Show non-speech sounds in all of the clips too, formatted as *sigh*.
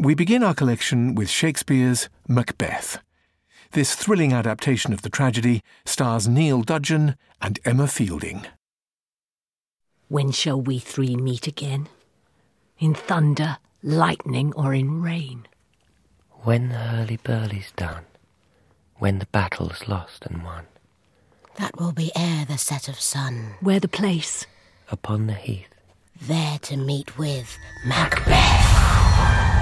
We begin our collection with Shakespeare's Macbeth. This thrilling adaptation of the tragedy stars Neil Dudgeon and Emma Fielding. When shall we three meet again? In thunder, lightning, or in rain? When the hurly-burly's done, when the battle's lost and won. That will be ere the set of sun. Where the place? Upon the heath. There to meet with Macbeth.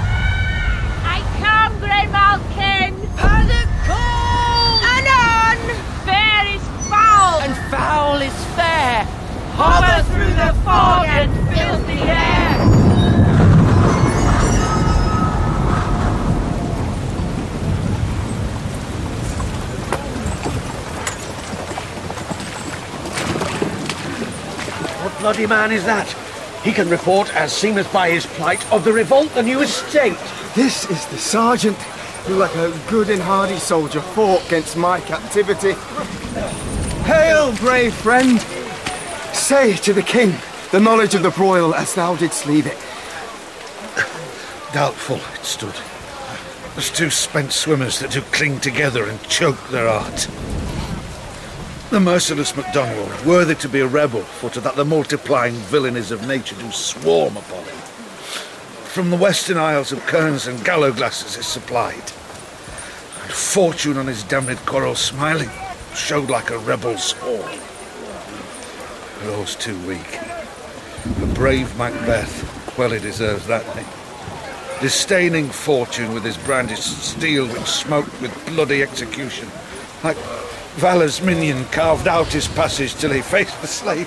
Grey Malkin! Paddock call! Anon! Fair is foul! And foul is fair! Hover through the fog and fill the air! What bloody man is that? He can report, as seemeth by his plight, of the revolt the new estate. This is the sergeant who, like a good and hardy soldier, fought against my captivity. Hail, brave friend! Say to the king the knowledge of the broil as thou didst leave it. Doubtful it stood. As two spent swimmers that do cling together and choke their art. The merciless Macdonwald, worthy to be a rebel, for to that the multiplying villainies of nature do swarm upon him. From the western isles of kerns and gallowglasses is supplied. And fortune on his damned coral smiling showed like a rebel's horn. Rose too weak. A brave Macbeth, well he deserves that name. Disdaining fortune with his brandished steel which smoked with bloody execution, like Valor's minion carved out his passage till he faced the slave,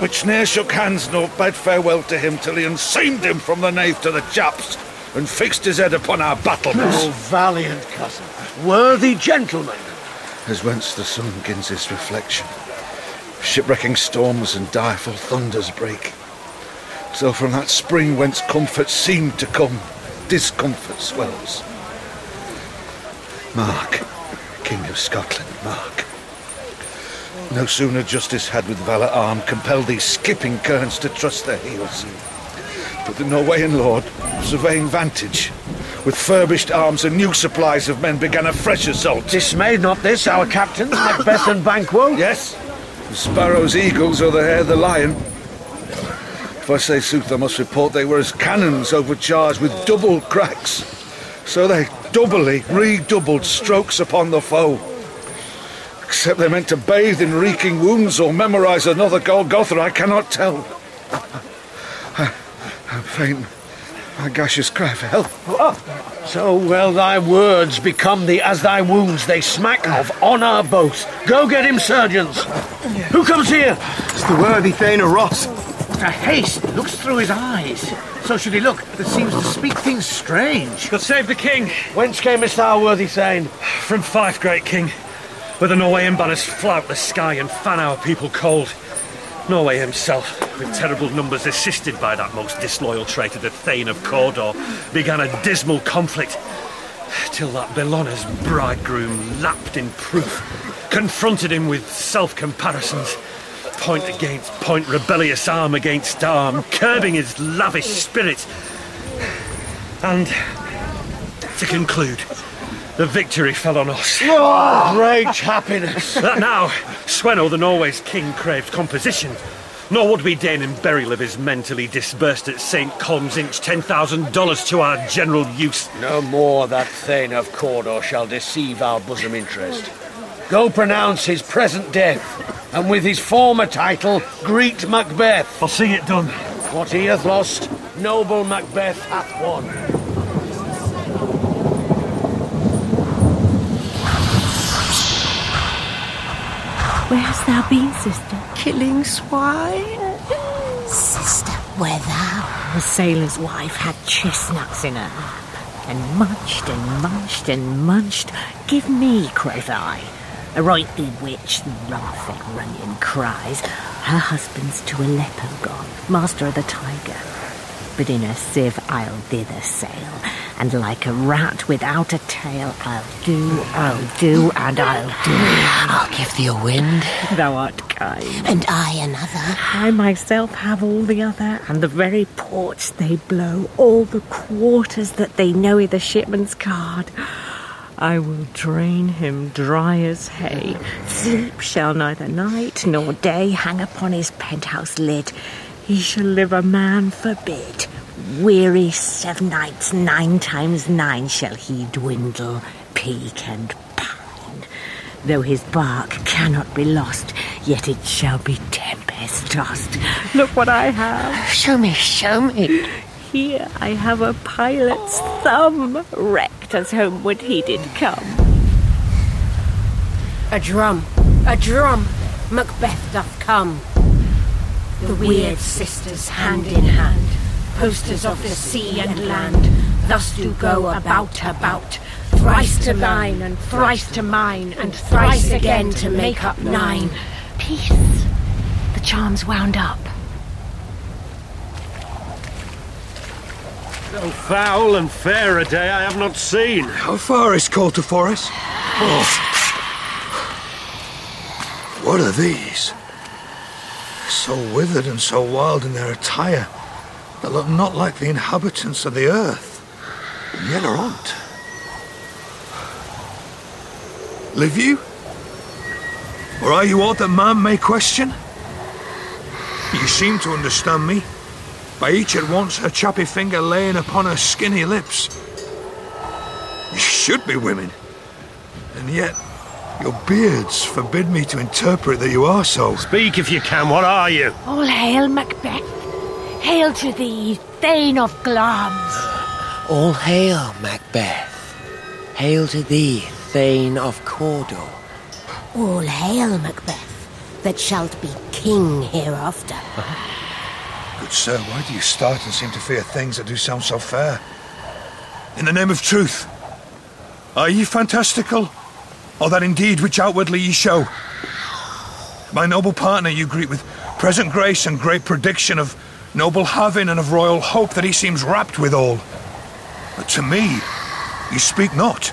which ne'er shook hands nor bade farewell to him till he unseamed him from the nave to the chaps and fixed his head upon our battlements. Oh, valiant cousin, worthy gentleman. As whence the sun gins his reflection, shipwrecking storms and direful thunders break. So from that spring whence comfort seemed to come, discomfort swells. Mark, King of Scotland, Mark. No sooner justice had with valour armed compelled these skipping kerns to trust their heels. But the Norwegian lord, surveying vantage, with furbished arms and new supplies of men began a fresh assault. Dismayed not this, our captains, *coughs* Macbeth and Banquo? Yes, the sparrows, eagles, or the hare, the lion. If I say sooth, I must report they were as cannons overcharged with double cracks. So they doubly redoubled strokes upon the foe. Except they meant to bathe in reeking wounds or memorize another Golgotha, I cannot tell. I, am faint. My gaseous cry for help. So well thy words become thee as thy wounds they smack of honour both. Go get him, surgeons. Who comes here? It's the worthy Thane of Ross. A haste looks through his eyes. So should he look that seems to speak things strange. God save the king. Whence camest thou, worthy Thane? From Fife, great king, where the Norwegian banners flout the sky and fan our people cold. Norway himself, with terrible numbers assisted by that most disloyal traitor, the Thane of Cawdor, began a dismal conflict. Till that Bellona's bridegroom, lapped in proof, confronted him with self-comparisons. Point against point, rebellious arm against arm, curbing his lavish spirit. And to conclude, the victory fell on us. Oh, great happiness. *laughs* That now, Sweno, the Norway's king, craved composition. Nor would we deign in burial of his mentally disbursed at St. Colm's Inch ten thousand dollars to our general use. No more that Thane of Cawdor shall deceive our bosom interest. Go pronounce his present death, and with his former title, greet Macbeth. I'll see it done. What he hath lost, noble Macbeth hath won. Where hast thou been, sister? Killing swine? Sister, where thou? The sailor's wife had chestnuts in her lap, and munched and munched and munched. Give me, quoth I. A right bewitched, rum-fed runyon cries. Her husband's to Aleppo gone, master of the tiger. But in a sieve I'll thither sail, And like a rat without a tail, I'll do, I'll do, and I'll do. I'll give thee a wind. Thou art kind. And I another. I myself have all the other, and the very ports they blow, all the quarters that they know i' the shipman's card. I will drain him dry as hay. Sleep shall neither night nor day hang upon his penthouse lid. He shall live a man forbid. Weary seven nights, nine times nine shall he dwindle, peak and pine. Though his bark cannot be lost, yet it shall be tempest tossed. Look what I have. Show me, show me. Here I have a pilot's thumb, wrecked as homeward he did come. A drum, a drum, Macbeth doth come. The weird sisters, hand in hand, posters of the sea and land, thus do go about, about, thrice to thine, and thrice to mine, and thrice again to make up nine. Peace. The charm's wound up. So foul and fair a day I have not seen. How far is Coulter Forres? Oh. What are these? So withered and so wild in their attire, they look not like the inhabitants of the earth, and yet are not. Live you? Or are you aught that man may question? You seem to understand me. By each at once her chappy finger laying upon her skinny lips. You should be women. And yet, your beards forbid me to interpret that you are so. Speak if you can, what are you? All hail, Macbeth. Hail to thee, Thane of Glamis. All hail, Macbeth. Hail to thee, Thane of Cawdor. All hail, Macbeth, that shalt be king hereafter. *laughs* Good sir, why do you start and seem to fear things that do sound so fair? In the name of truth, are ye fantastical, or that indeed which outwardly ye show? My noble partner you greet with present grace and great prediction of noble having and of royal hope that he seems rapt withal. But to me, you speak not.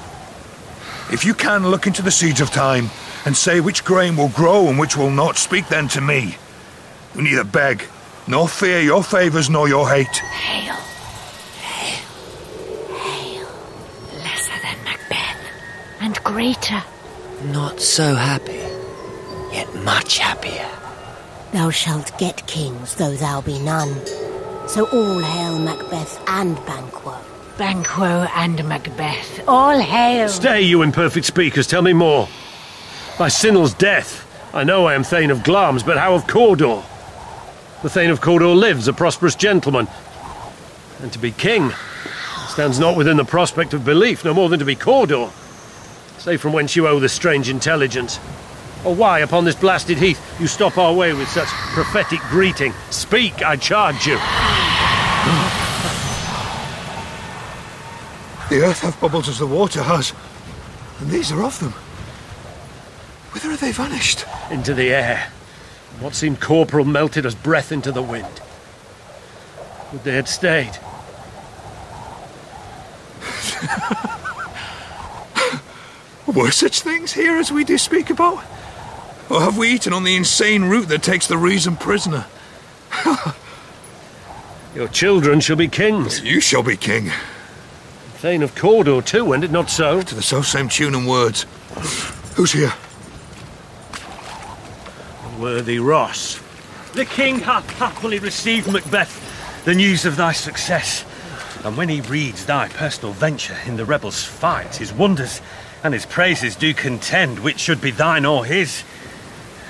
If you can look into the seeds of time and say which grain will grow and which will not, speak then to me, who neither beg nor fear your favours nor your hate. Hail. Hail. Hail. Lesser than Macbeth, and greater. Not so happy, yet much happier. Thou shalt get kings, though thou be none. So all hail Macbeth and Banquo. Banquo and Macbeth, all hail. Stay, you imperfect speakers, tell me more. By Sinel's death, I know I am Thane of Glamis, but how of Cawdor? The Thane of Cawdor lives, a prosperous gentleman. And to be king stands not within the prospect of belief, no more than to be Cawdor. Say from whence you owe this strange intelligence. Or why, upon this blasted heath, you stop our way with such prophetic greeting. Speak, I charge you. The earth hath bubbles as the water has, and these are of them. Whither have they vanished? Into the air. What seemed corporal melted as breath into the wind. Would they had stayed. *laughs* Were such things here as we do speak about? Or have we eaten on the insane root that takes the reason prisoner? *laughs* Your children shall be kings. You shall be king. Thane of Cawdor too, and it not so? To the self same tune and words. Who's here? Worthy Ross. The king hath happily received, Macbeth, the news of thy success. And when he reads thy personal venture in the rebels' fight, his wonders and his praises do contend which should be thine or his.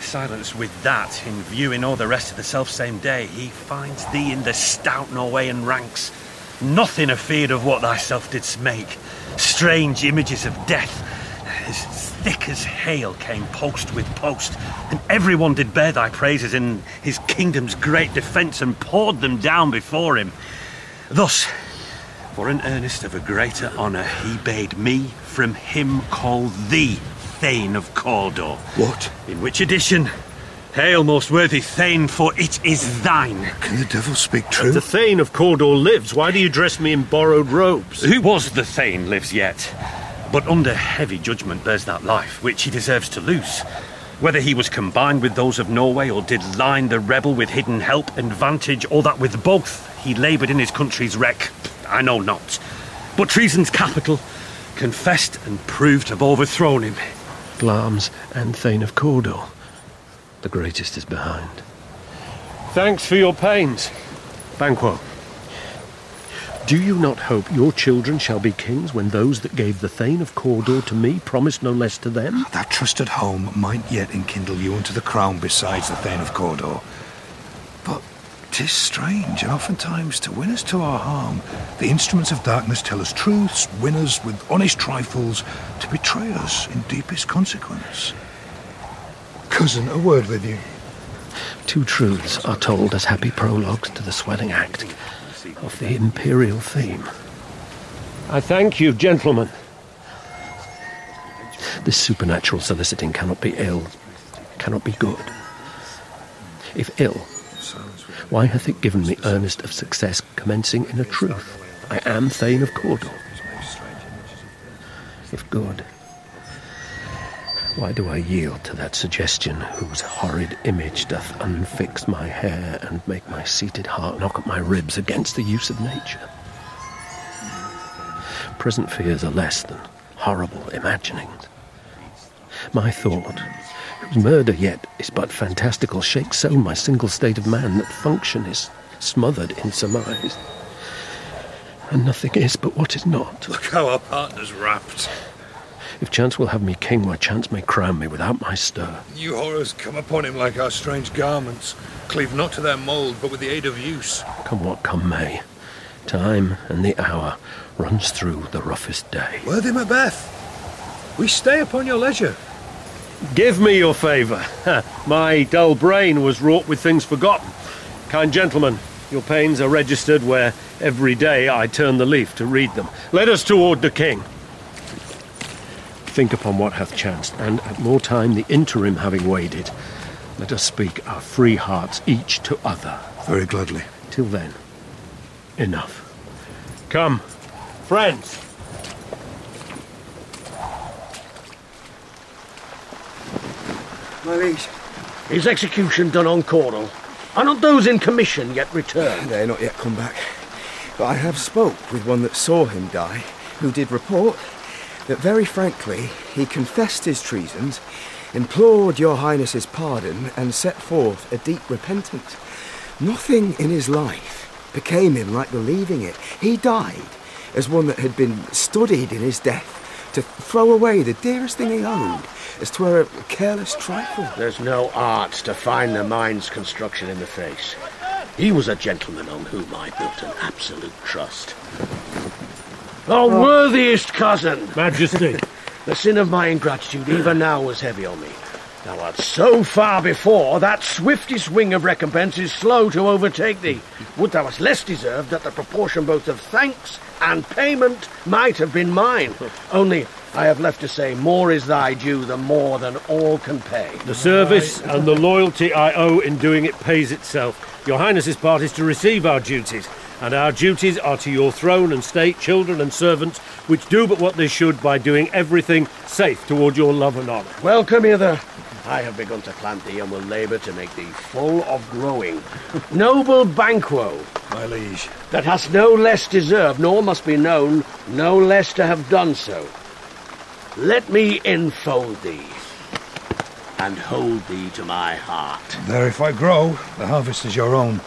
Silence with that, in viewing all the rest of the self-same day, he finds thee in the stout Norwegian ranks. Nothing afeard of what thyself didst make. Strange images of death, thick as hail came post with post, and everyone did bear thy praises in his kingdom's great defence and poured them down before him. Thus, for an earnest of a greater honour, he bade me from him call thee Thane of Cawdor. What? In which edition, Hail, most worthy Thane, for it is thine. Can the devil speak true? The Thane of Cawdor lives. Why do you dress me in borrowed robes? Who was the Thane lives yet, but under heavy judgment bears that life, which he deserves to lose. Whether he was combined with those of Norway, or did line the rebel with hidden help and vantage, or that with both he laboured in his country's wreck, I know not. But treason's capital confessed and proved to have overthrown him. Glamis and Thane of Cawdor. The greatest is behind. Thanks for your pains, Banquo. Do you not hope your children shall be kings when those that gave the Thane of Cawdor to me promised no less to them? Ah, that trusted home might yet enkindle you unto the crown besides the Thane of Cawdor. But 'tis strange, and oftentimes to win us to our harm, the instruments of darkness tell us truths, win us with honest trifles, to betray us in deepest consequence. Cousin, a word with you. Two truths are told as happy prologues to the swelling act of the imperial theme. I thank you, gentlemen. This supernatural soliciting cannot be ill, cannot be good. If ill, why hath it given me earnest of success commencing in a truth? I am Thane of Cawdor. If good, why do I yield to that suggestion whose horrid image doth unfix my hair and make my seated heart knock at my ribs against the use of nature? Present fears are less than horrible imaginings. My thought, whose murder yet is but fantastical, shakes so my single state of man that function is smothered in surmise. And nothing is but what is not. Look how our partner's wrapped. If chance will have me king, why chance may crown me without my stir. New horrors come upon him like our strange garments, cleave not to their mould, but with the aid of use. Come what come may, time and the hour runs through the roughest day. Worthy Macbeth, we stay upon your leisure. Give me your favour. My dull brain was wrought with things forgotten. Kind gentlemen, your pains are registered where every day I turn the leaf to read them. Let us toward the king. Think upon what hath chanced, and at more time the interim having waded, let us speak our free hearts each to other. Very gladly. Till then, enough. Come, friends. My liege. Is execution done on Cawdor? Are not those in commission yet returned? They're not yet come back. But I have spoke with one that saw him die, who did report that very frankly he confessed his treasons, implored your highness's pardon, and set forth a deep repentance. Nothing in his life became him like believing it. He died as one that had been studied in his death to throw away the dearest thing he owned as twere a careless trifle. There's no art to find the mind's construction in the face. He was a gentleman on whom I built an absolute trust. Oh, worthiest cousin! Majesty. *laughs* the sin of my ingratitude even now was heavy on me. Thou art so far before, that swiftest wing of recompense is slow to overtake thee. Would thou wast less deserved that the proportion both of thanks and payment might have been mine. Only I have left to say, more is thy due than more than all can pay. The service and the loyalty I owe in doing it pays itself. Your Highness's part is to receive our duties, and our duties are to your throne and state, children and servants, which do but what they should by doing everything safe toward your love and honour. Welcome hither. I have begun to plant thee and will labour to make thee full of growing. *laughs* Noble Banquo, My liege. that hast no less deserved, nor must be known, no less to have done so. Let me enfold thee and hold thee to my heart. There, if I grow, the harvest is your own.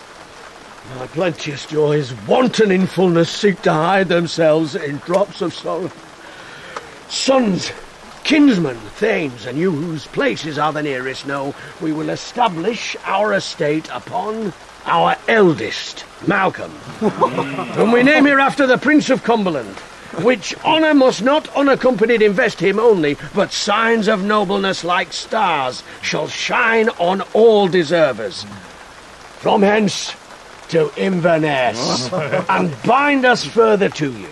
My plenteous joys, wanton in fullness, seek to hide themselves in drops of sorrow. Sons, kinsmen, thanes, and you whose places are the nearest know, we will establish our estate upon our eldest, Malcolm, *laughs* whom we name hereafter the Prince of Cumberland, which honour must not unaccompanied invest him only, but signs of nobleness like stars shall shine on all deservers. From hence to Inverness, *laughs* and bind us further to you.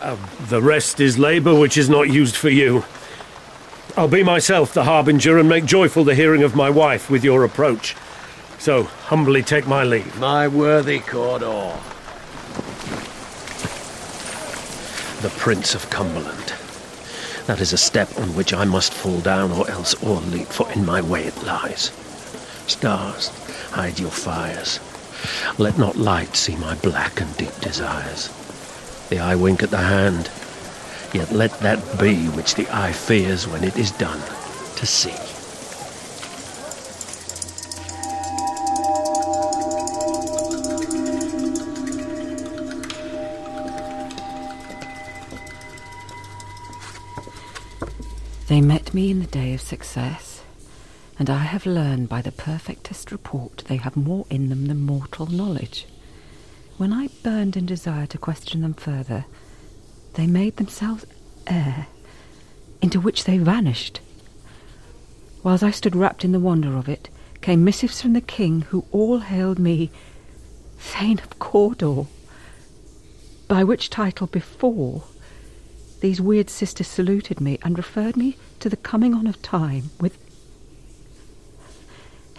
Uh, the rest is labour which is not used for you. I'll be myself the harbinger and make joyful the hearing of my wife with your approach. So, humbly take my leave. My worthy Cawdor. The Prince of Cumberland. That is a step on which I must fall down or else all leap, for in my way it lies. Stars, hide your fires. Let not light see my black and deep desires. The eye wink at the hand, yet let that be which the eye fears when it is done to see. They met me in the day of success, and I have learned by the perfectest report they have more in them than mortal knowledge. When I burned in desire to question them further, they made themselves air, into which they vanished. Whilst I stood wrapped in the wonder of it, came missives from the king, who all hailed me Thane of Cawdor, by which title before these weird sisters saluted me and referred me to the coming on of time with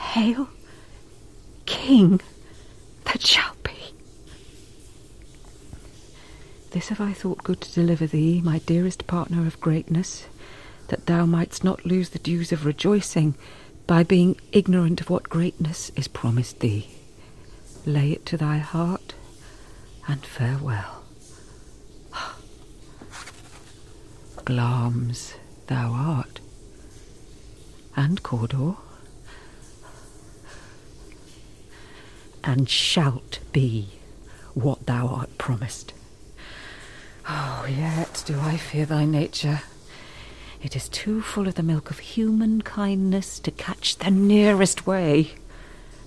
Hail, King, that shall be. This have I thought good to deliver thee, my dearest partner of greatness, that thou mightst not lose the dues of rejoicing by being ignorant of what greatness is promised thee. Lay it to thy heart, and farewell. *gasps* Glamis thou art, and Cawdor, and shalt be what thou art promised. Oh, yet do I fear thy nature. It is too full of the milk of human kindness to catch the nearest way.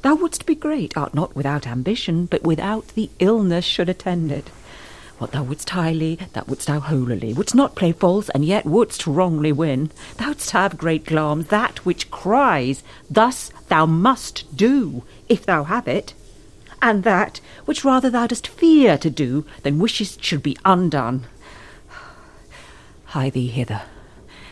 Thou wouldst be great, art not without ambition, but without the illness should attend it. What thou wouldst highly, that wouldst thou holily, wouldst not play false, and yet wouldst wrongly win. Thou'dst have great Glamis, that which cries, thus thou must do, if thou have it, and that which rather thou dost fear to do than wishes should be undone. Hie thee hither,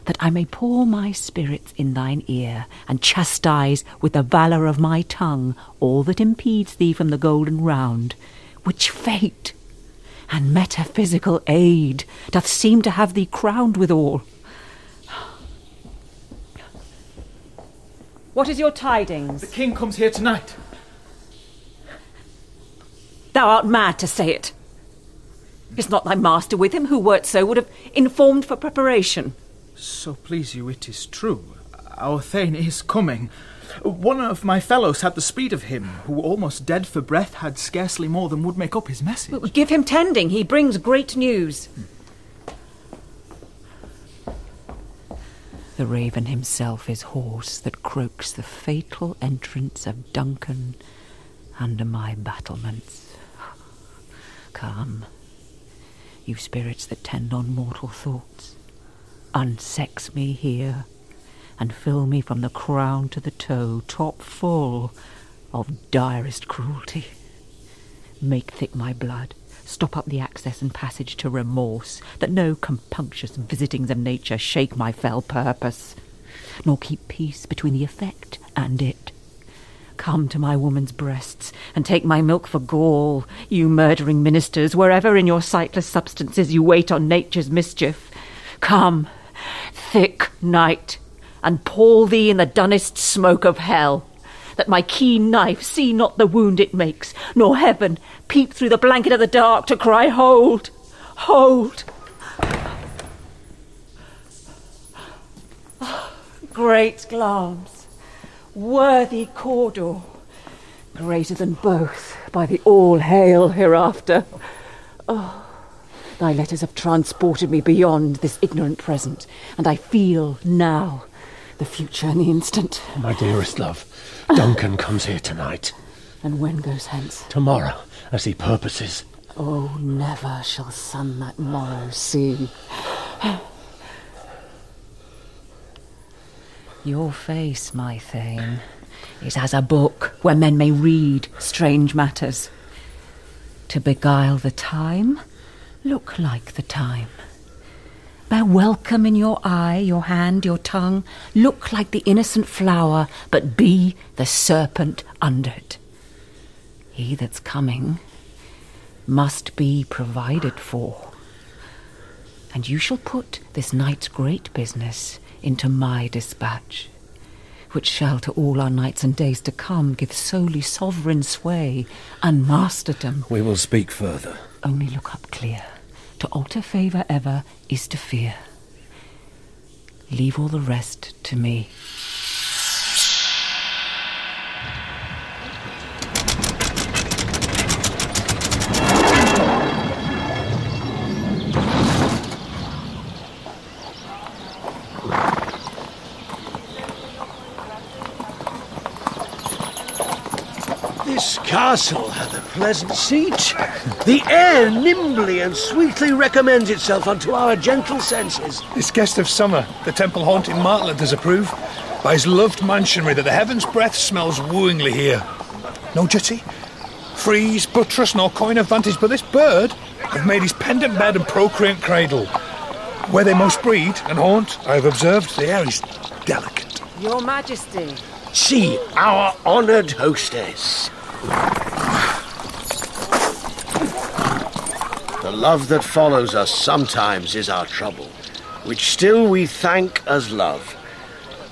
that I may pour my spirits in thine ear, and chastise with the valour of my tongue all that impedes thee from the golden round, which fate and metaphysical aid doth seem to have thee crowned withal. What is your tidings? The king comes here tonight. Thou art mad to say it. Is not thy master with him, who wert so would have informed for preparation? So please you, it is true. Our Thane is coming. One of my fellows had the speed of him, who, almost dead for breath, had scarcely more than would make up his message. Well, give him tending. He brings great news. The raven himself is hoarse that croaks the fatal entrance of Duncan under my battlements. Come, you spirits that tend on mortal thoughts, unsex me here and fill me from the crown to the toe, top full of direst cruelty. Make thick my blood, stop up the access and passage to remorse, that no compunctious visitings of nature shake my fell purpose, nor keep peace between the effect and it. Come to my woman's breasts, and take my milk for gall, you murdering ministers, wherever in your sightless substances you wait on nature's mischief. Come, thick night, and pall thee in the dunnest smoke of hell, that my keen knife see not the wound it makes, nor heaven peep through the blanket of the dark to cry, Hold! Hold! *sighs* great Glamis, worthy Cawdor, greater than both by the all hail hereafter. Oh, thy letters have transported me beyond this ignorant present, and I feel now the future in the instant. My dearest love, Duncan comes here tonight. And when goes hence? Tomorrow, as he purposes. Oh, never shall sun that morrow see. Your face, my Thane, is as a book where men may read strange matters. To beguile the time, look like the time. Bear welcome in your eye, your hand, your tongue. Look like the innocent flower, but be the serpent under it. He that's coming must be provided for. And you shall put this night's great business into my dispatch, which shall to all our nights and days to come give solely sovereign sway and masterdom. We will speak further. Only look up clear. To alter favour ever is to fear. Leave all the rest to me. This castle hath a pleasant seat. The air nimbly and sweetly recommends itself unto our gentle senses. This guest of summer, the temple haunting martlet does approve. By his loved mansionry that the heaven's breath smells wooingly here. No jutty, frieze, buttress, nor coign of vantage, but this bird have made his pendant bed and procreant cradle. Where they most breed and haunt, I have observed, the air is delicate. Your Majesty. See our honoured hostess. The love that follows us sometimes is our trouble, which still we thank as love.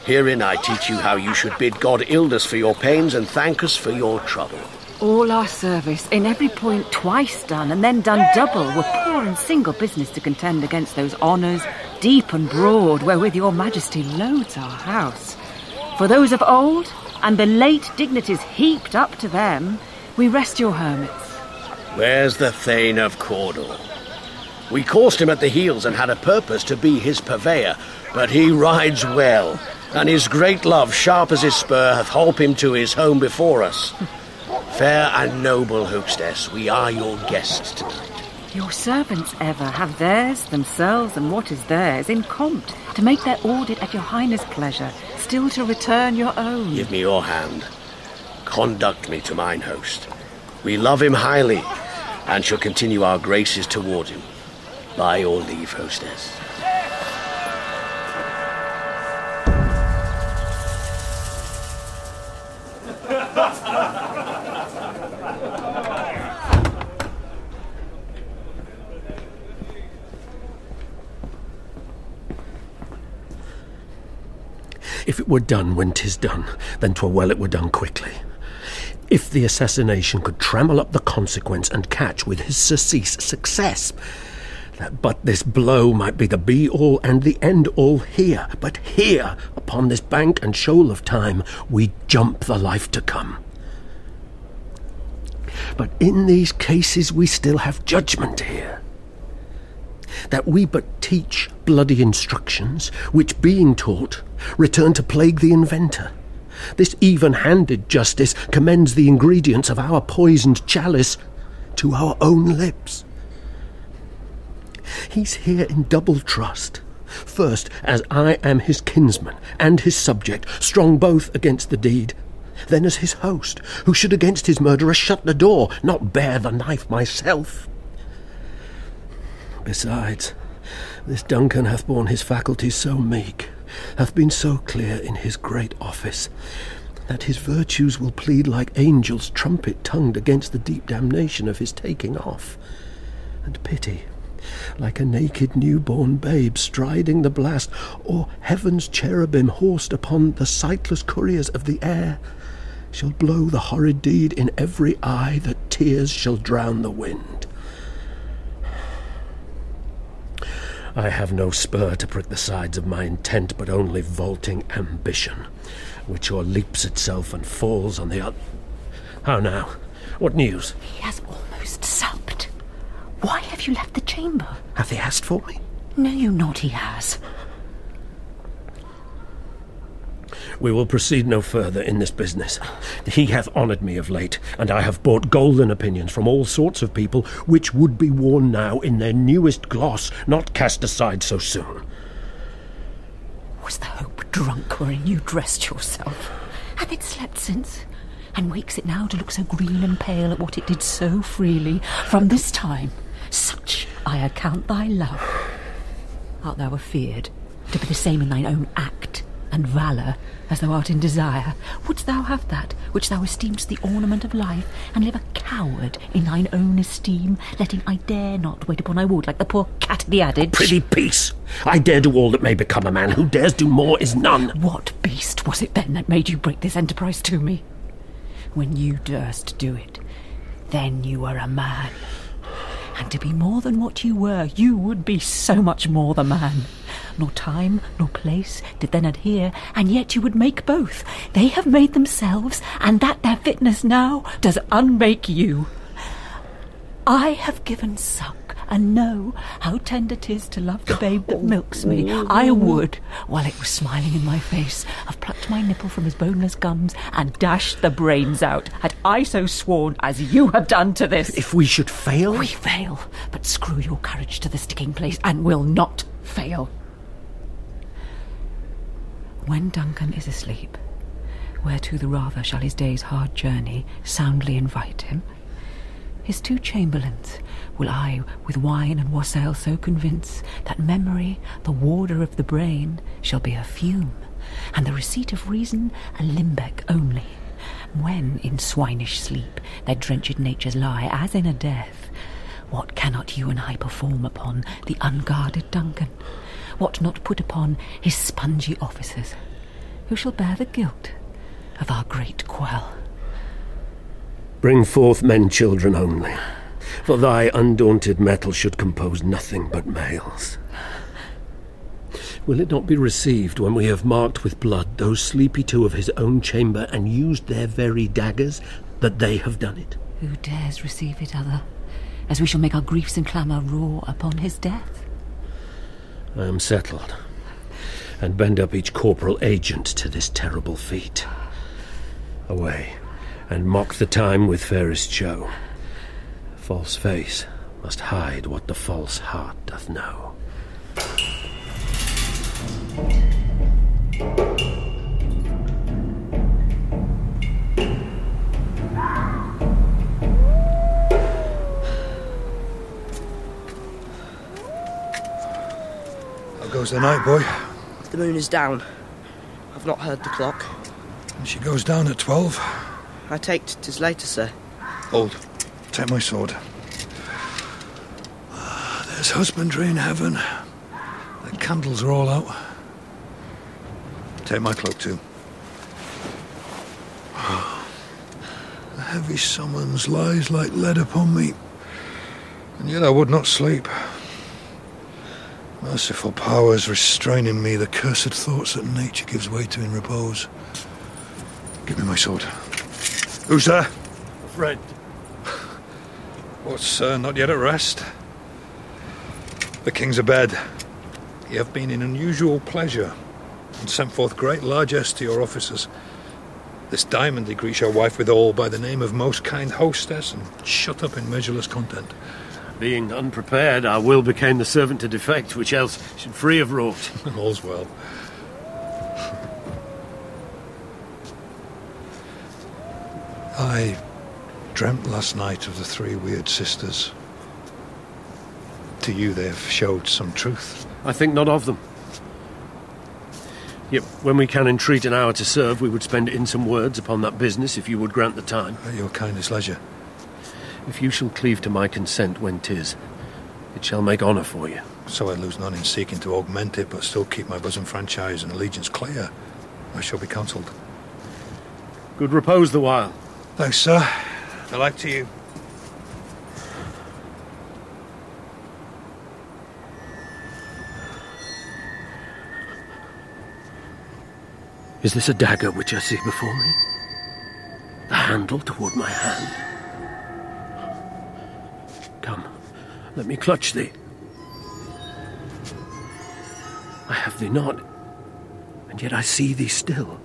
Herein I teach you how you should bid God Ildas for your pains and thank us for your trouble. All our service, in every point twice done, and then done double, were poor and single business to contend against those honours, deep and broad, wherewith your majesty loads our house. For those of old, and the late dignities heaped up to them, we rest your hermits. Where's the Thane of Cawdor? We coursed him at the heels and had a purpose to be his purveyor, but he rides well, and his great love, sharp as his spur, hath holp him to his home before us. Fair and noble hostess, we are your guests tonight. Your servants ever have theirs, themselves, and what is theirs in compt, to make their audit at your highness' pleasure, still to return your own. Give me your hand. Conduct me to mine host. We love him highly, and shall continue our graces toward him. By your leave, hostess. If it were done when 'tis done, then 'twere well it were done quickly. If the assassination could trammel up the consequence and catch with his surcease success, that but this blow might be the be all and the end all here, but here, upon this bank and shoal of time, we jump the life to come. But in these cases we still have judgment here. That we but teach bloody instructions, which being taught, return to plague the inventor. This even handed justice commends the ingredients of our poisoned chalice to our own lips. He's here in double trust. First, as I am his kinsman and his subject, strong both against the deed. Then as his host, who should against his murderer shut the door, not bear the knife myself. Besides, this Duncan hath borne his faculties so meek, hath been so clear in his great office, that his virtues will plead like angels trumpet tongued against the deep damnation of his taking off, and pity, like a naked newborn babe striding the blast, or heaven's cherubim horsed upon the sightless couriers of the air, shall blow the horrid deed in every eye that tears shall drown the wind. I have no spur to prick the sides of my intent, but only vaulting ambition, which o'erleaps itself and falls on the other. How now? What news? He has almost supped. Why have you left the chamber? Have they asked for me? Know you not he has? We will proceed no further in this business. He hath honoured me of late, and I have bought golden opinions from all sorts of people, which would be worn now in their newest gloss, not cast aside so soon. Was the hope drunk wherein you dressed yourself? Hath it slept since? And wakes it now to look so green and pale at what it did so freely from this time? Such I account thy love. Art thou afeard to be the same in thine own act and valour as thou art in desire? Wouldst thou have that which thou esteemest the ornament of life, and live a coward in thine own esteem, letting I dare not wait upon thy ward like the poor cat of the adage? Prithee, peace! I dare do all that may become a man. Who dares do more is none. What beast was it then that made you break this enterprise to me? When you durst do it, then you were a man. And to be more than what you were, you would be so much more the man. Nor time nor place did then adhere, and yet you would make both. They have made themselves, and that their fitness now does unmake you. I have given suck, and know how tender tender 'tis to love the babe that milks me. I would, while it was smiling in my face, have plucked my nipple from his boneless gums and dashed the brains out, had I so sworn as you have done to this. If we should fail? We fail, but screw your courage to the sticking place, and will not fail. When Duncan is asleep, whereto the rather shall his day's hard journey soundly invite him? His two chamberlains will I with wine and wassail so convince that memory, the warder of the brain, shall be a fume, and the receipt of reason a limbeck only. When in swinish sleep their drenched natures lie as in a death, what cannot you and I perform upon the unguarded Duncan? What not put upon his spongy officers? Who shall bear the guilt of our great quell? Bring forth men children only, for thy undaunted metal should compose nothing but males. Will it not be received when we have marked with blood those sleepy two of his own chamber and used their very daggers that they have done it? Who dares receive it other, as we shall make our griefs and clamour roar upon his death? I am settled, and bend up each corporal agent to this terrible feat. Away, and mock the time with fairest show. False face must hide what the false heart doth know. Goes the night, boy? The moon is down. I've not heard the clock. And she goes down at twelve. I take tis later, sir. Hold. Take my sword. Ah, There's husbandry in heaven. The candles are all out. Take my cloak too. A heavy summons lies like lead upon me, and yet I would not sleep. Merciful powers restraining me, the cursed thoughts that nature gives way to in repose. Give me my sword. Who's there? Friend. What's uh, not yet at rest? The king's abed. You have been in unusual pleasure, and sent forth great largesse to your officers. This diamond they greet your wife withal by the name of most kind hostess, and shut up in measureless content. Being unprepared, our will became the servant to defect, which else should free have wrought. *laughs* All's well. I dreamt last night of the three weird sisters. To you, they have showed some truth. I think not of them. Yet, when we can entreat an hour to serve, we would spend it in some words upon that business, if you would grant the time. At your kindest leisure. If you shall cleave to my consent when 'tis, it shall make honour for you. So I lose none in seeking to augment it, but still keep my bosom franchise and allegiance clear. I shall be counselled. Good repose the while. Thanks, sir. I like to you. Is this a dagger which I see before me? The handle toward my hand. Let me clutch thee. I have thee not, and yet I see thee still.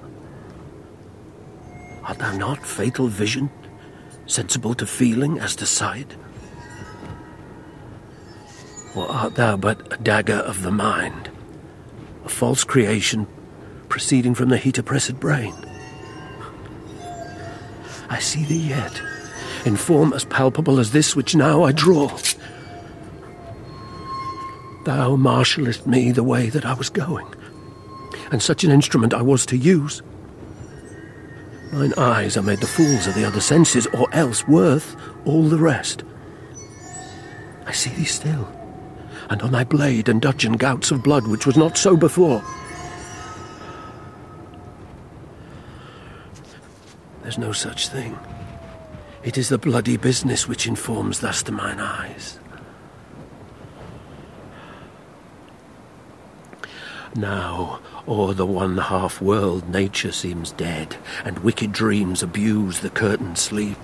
Art thou not fatal vision, sensible to feeling as to sight? Or art thou but a dagger of the mind, a false creation proceeding from the heat oppressed brain? I see thee yet, in form as palpable as this which now I draw. Thou marshallest me the way that I was going, and such an instrument I was to use. Mine eyes are made the fools of the other senses, or else worth all the rest. I see thee still, and on thy blade and dudgeon gouts of blood, which was not so before. There's no such thing. It is the bloody business which informs thus to mine eyes. Now, o'er the one half world nature seems dead, and wicked dreams abuse the curtained sleep.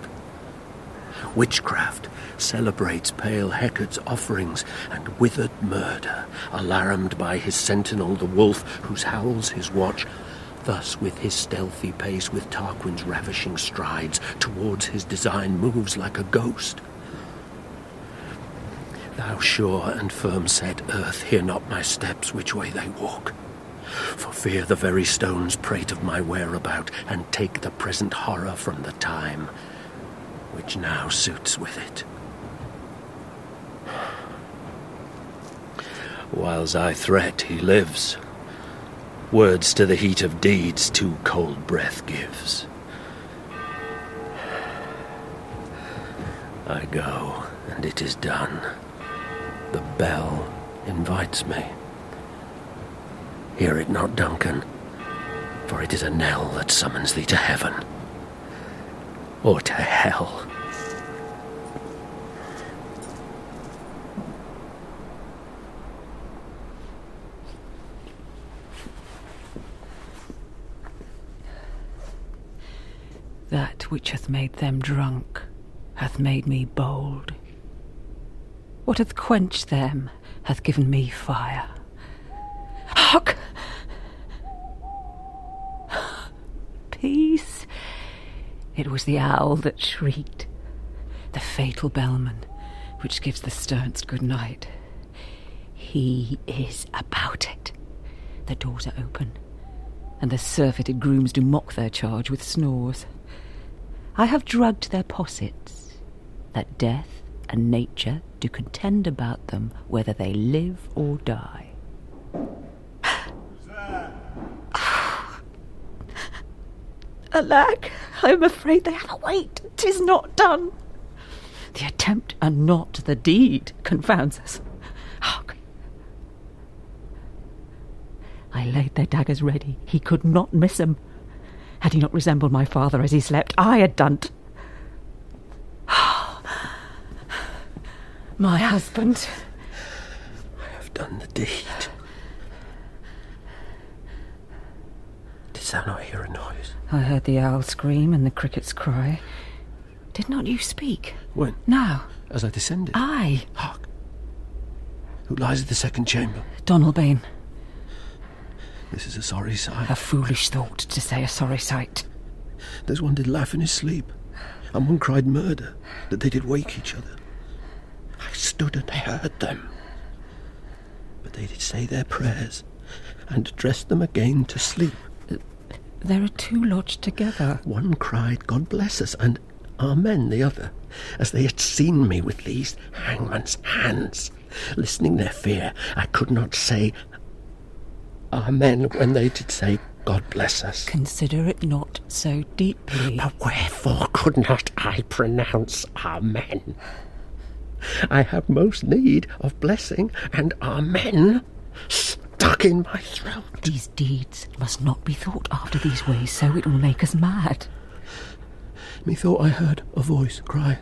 Witchcraft celebrates pale Hecate's offerings, and withered murder, alarmed by his sentinel, the wolf, whose howls his watch, thus with his stealthy pace, with Tarquin's ravishing strides, towards his design moves like a ghost. Thou sure and firm set earth, hear not my steps which way they walk. For fear the very stones prate of my whereabout, and take the present horror from the time which now suits with it. Whiles I threat, he lives. Words to the heat of deeds too cold breath gives. I go, and it is done. The bell invites me. Hear it not, Duncan, for it is a knell that summons thee to heaven or to hell. That which hath made them drunk hath made me bold. What hath quenched them hath given me fire. Hark! Peace! It was the owl that shrieked, the fatal bellman which gives the sternest good night. He is about it. The doors are open, and the surfeited grooms do mock their charge with snores. I have drugged their possets, that death and nature do contend about them whether they live or die. *sighs* Alack, I am afraid they have a weight. Tis not done. The attempt and not the deed confounds us. Hark! I laid their daggers ready. He could not miss 'em. Had he not resembled my father as he slept, I had done't. My husband. I have done the deed. Didst thou not hear a noise? I heard the owl scream and the crickets cry. Did not you speak? When? Now. As I descended? Aye. Hark. Who lies in the second chamber? Donalbain. This is a sorry sight. A foolish thought to say a sorry sight. There's one did laugh in his sleep, and one cried murder, that they did wake each other. Stood and heard them. But they did say their prayers, and dressed them again to sleep. There are two lodged together. One cried, God bless us, and Amen, the other, as they had seen me with these hangman's hands. Listening their fear, I could not say Amen when they did say, God bless us. Consider it not so deeply. But wherefore could not I pronounce Amen? I have most need of blessing and Amen stuck in my throat. These deeds must not be thought after these ways, so it will make us mad. Methought I heard a voice cry,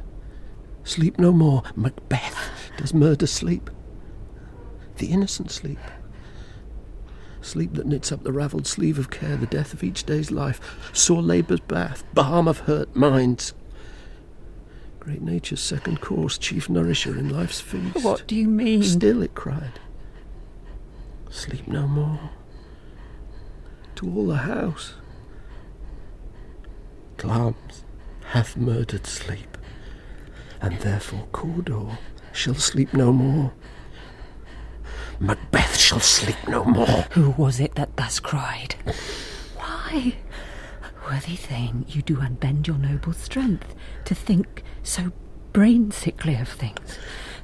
Sleep no more, Macbeth. Does murder sleep? The innocent sleep. Sleep that knits up the ravelled sleeve of care, the death of each day's life, sore labour's bath, balm of hurt minds. Great nature's second course, chief nourisher in life's feast. What do you mean? Still it cried. Sleep no more. To all the house. Glamis hath murdered sleep, and therefore Cawdor shall sleep no more. Macbeth shall sleep no more. Who was it that thus cried? Why, worthy thane, you do unbend your noble strength to think so brain sickly of things.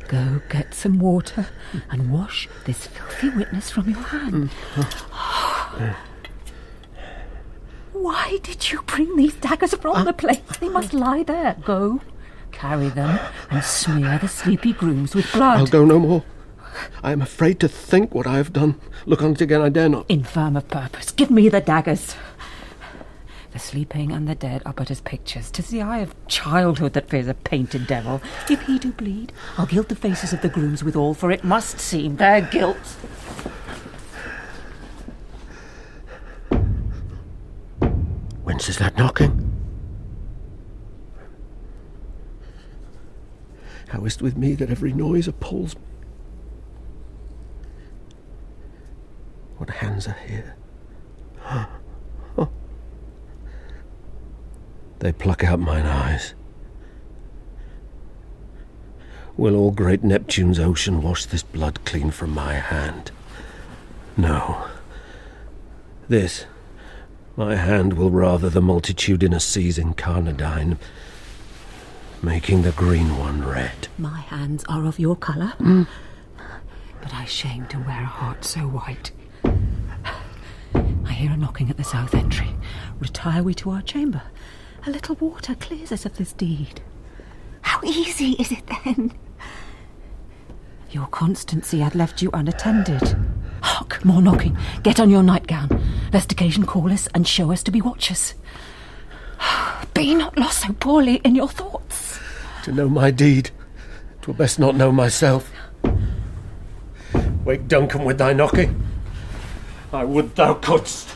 Go get some water and wash this filthy witness from your hand. *sighs* Why did you bring these daggers from the uh, place? They must lie there. Go, carry them, and smear the sleepy grooms with blood. I'll go no more. I am afraid to think what I have done. Look on it again, I dare not. Infirm of purpose, give me the daggers. The sleeping and the dead are but as pictures. 'Tis the eye of childhood that fears a painted devil. If he do bleed, I'll gild the faces of the grooms withal, for it must seem their guilt. Whence is that knocking? How is't with me that every noise appalls me? What hands are here? Oh. They pluck out mine eyes. Will all great Neptune's ocean wash this blood clean from my hand? No. This, my hand will rather the multitudinous seas incarnadine, making the green one red. My hands are of your colour, hmm. but I shame to wear a heart so white. I hear a knocking at the south entry. Retire we to our chamber. A little water clears us of this deed. How easy is it then? Your constancy had left you unattended. Hark, more knocking. Get on your nightgown, lest occasion call us and show us to be watchers. Be not lost so poorly in your thoughts. To know my deed, twere best not know myself. Wake Duncan with thy knocking. I would thou couldst.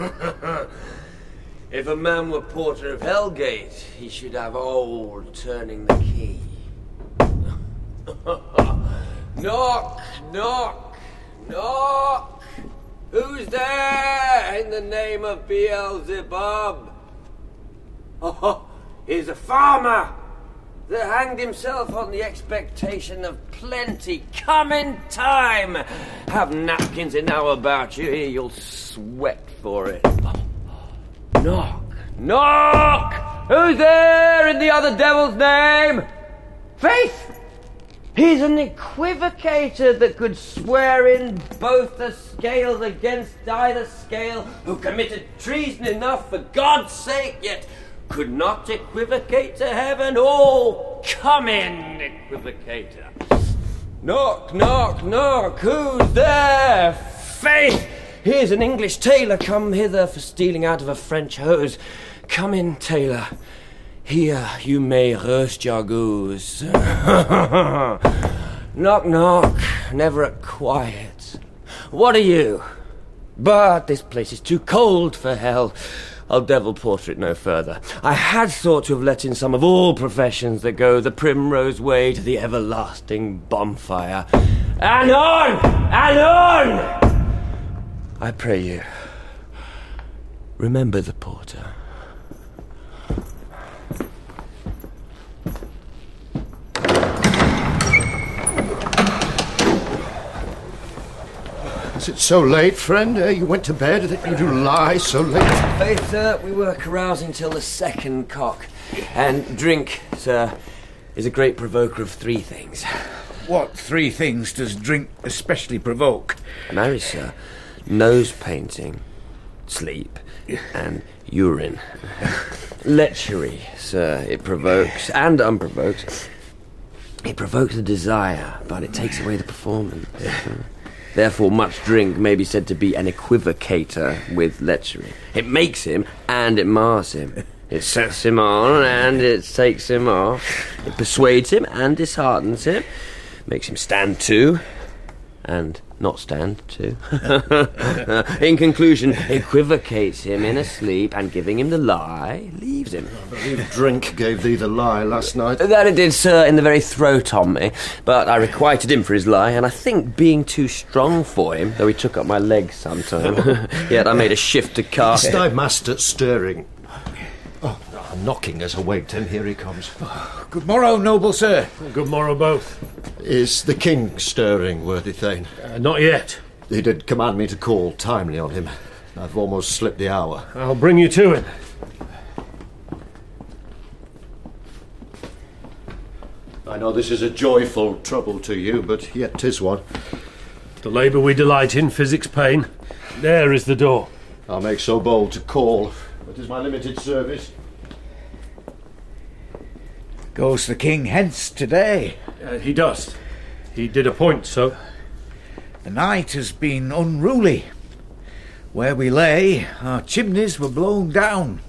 *laughs* if a man were porter of Hellgate, he should have old turning the key. *laughs* knock, knock, knock! Who's there in the name of Beelzebub? Oh, here's a farmer that hanged himself on the expectation of plenty. Come in time. Have napkins enow about you. Here, you'll sweat for it. Knock, knock! Who's there in the other devil's name? Faith! He's an equivocator that could swear in both the scales against either scale, who committed treason enough for God's sake, yet could not equivocate to heaven. Oh, come in, equivocator. Knock, knock, knock. Who's there? Faith! Here's an English tailor come hither for stealing out of a French hose. Come in, tailor. Here you may roast your goose. *laughs* knock, knock. Never a quiet. What are you? But this place is too cold for hell. I'll devil portrait no further. I had thought to have let in some of all professions that go the primrose way to the everlasting bonfire. And on! And on! I pray you, remember the porter. Is it so late, friend? Uh, you went to bed that you do lie so late? Faith, sir, we were carousing till the second cock. And drink, sir, is a great provoker of three things. What three things does drink especially provoke? Marry, sir, nose painting, sleep, and urine. *laughs* Lechery, sir, it provokes and unprovokes. It provokes a desire, but it takes away the performance. *laughs* Therefore, much drink may be said to be an equivocator with lechery. It makes him and it mars him. It sets him on and it takes him off. It persuades him and disheartens him. Makes him stand to and not stand to. *laughs* in conclusion, equivocates him in a sleep and giving him the lie, leaves him. Oh, I believe drink gave thee the lie last night. That it did, sir, in the very throat on me. But I requited him for his lie, and I think being too strong for him, though he took up my legs sometime, *laughs* yet I made a shift to cast. Is thy master stirring? Oh, knocking has awaked him. Here he comes. Good morrow, noble sir. Good morrow, both. Is the king stirring, worthy Thane? Uh, not yet. He did command me to call timely on him. I've almost slipped the hour. I'll bring you to him. I know this is a joyful trouble to you, but yet 'tis one. The labour we delight in, physics pain. There is the door. I'll make so bold to call, but 'tis my limited service. Goes the king hence today? Uh, he does. He did appoint so. The night has been unruly. Where we lay, our chimneys were blown down,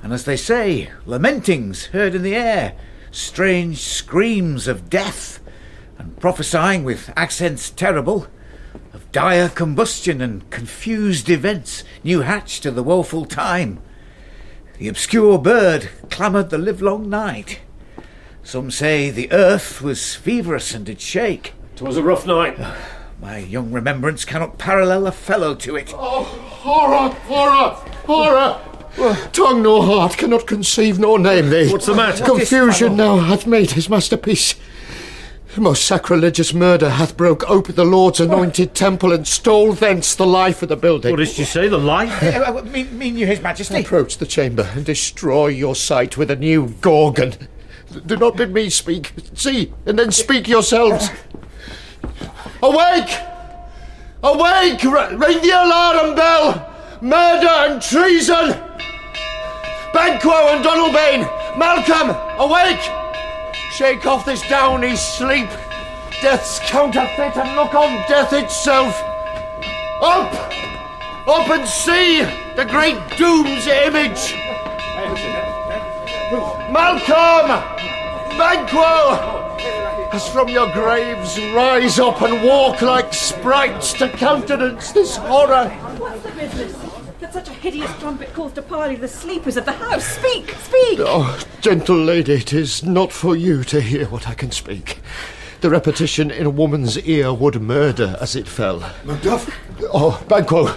and as they say, lamentings heard in the air, strange screams of death, and prophesying with accents terrible of dire combustion and confused events new hatched to the woeful time. The obscure bird clamoured the livelong night. Some say the earth was feverous and did shake. 'Twas a rough night. *sighs* My young remembrance cannot parallel a fellow to it. Oh, horror, horror, horror! Tongue nor heart cannot conceive nor name thee. What's the matter? Confusion now hath made his masterpiece. Most sacrilegious murder hath broke open the Lord's anointed temple and stole thence the life of the building. What did you say, the life? Uh, mean, mean you, His Majesty? Approach the chamber and destroy your sight with a new gorgon. Do not bid me speak. See, and then speak yourselves. Awake! Awake! R- ring the alarm bell! Murder and treason! Banquo and Donalbain! Malcolm! Awake! Shake off this downy sleep! Death's counterfeit and look on death itself! Up! Up and see the great doom's image! Malcolm! Banquo! As from your graves rise up and walk like sprites to countenance this horror! What's the business? That such a hideous trumpet calls to parley the sleepers of the house. Speak, speak! Oh, gentle lady, it is not for you to hear what I can speak. The repetition in a woman's ear would murder as it fell. Macduff? Oh, Banquo!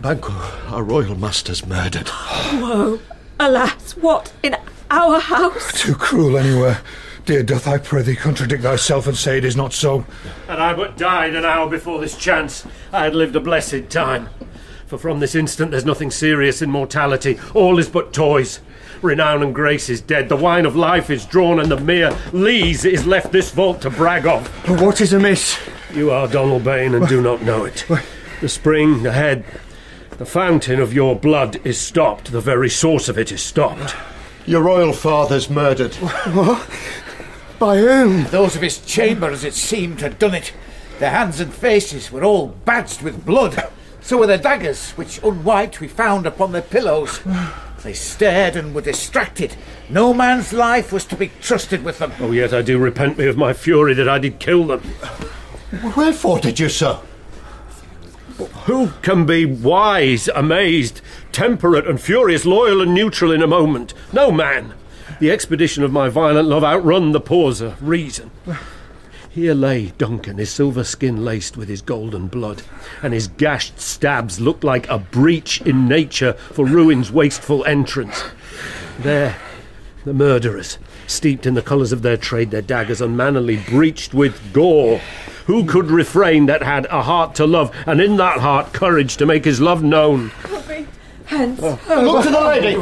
Banquo, our royal master's murdered. Woe! Alas, what? In our house? Too cruel anywhere. Dear, doth I pray thee contradict thyself and say it is not so? Had I but died an hour before this chance, I had lived a blessed time. For from this instant there's nothing serious in mortality. All is but toys. Renown and grace is dead. The wine of life is drawn, and the mere lees is left this vault to brag of. But What is amiss? You are Donalbain and do not know it. The spring ahead, the fountain of your blood is stopped. The very source of it is stopped. Your royal father's murdered. What? By whom? Those of his chamber, as it seemed, had done it. Their hands and faces were all badged with blood. So were their daggers, which unwiped we found upon their pillows. *sighs* They stared and were distracted. No man's life was to be trusted with them. Oh, yet I do repent me of my fury that I did kill them. Wherefore did you sir? Who can be wise, amazed, temperate and furious, loyal and neutral in a moment? No man. The expedition of my violent love outrun the pause of reason. Here lay Duncan, his silver skin laced with his golden blood, and his gashed stabs looked like a breach in nature for ruin's wasteful entrance. There, the murderers, steeped in the colours of their trade, their daggers unmannerly breached with gore. Who could refrain that had a heart to love, and in that heart courage to make his love known? Help me. Hence. Oh, oh, oh. Look to the lady!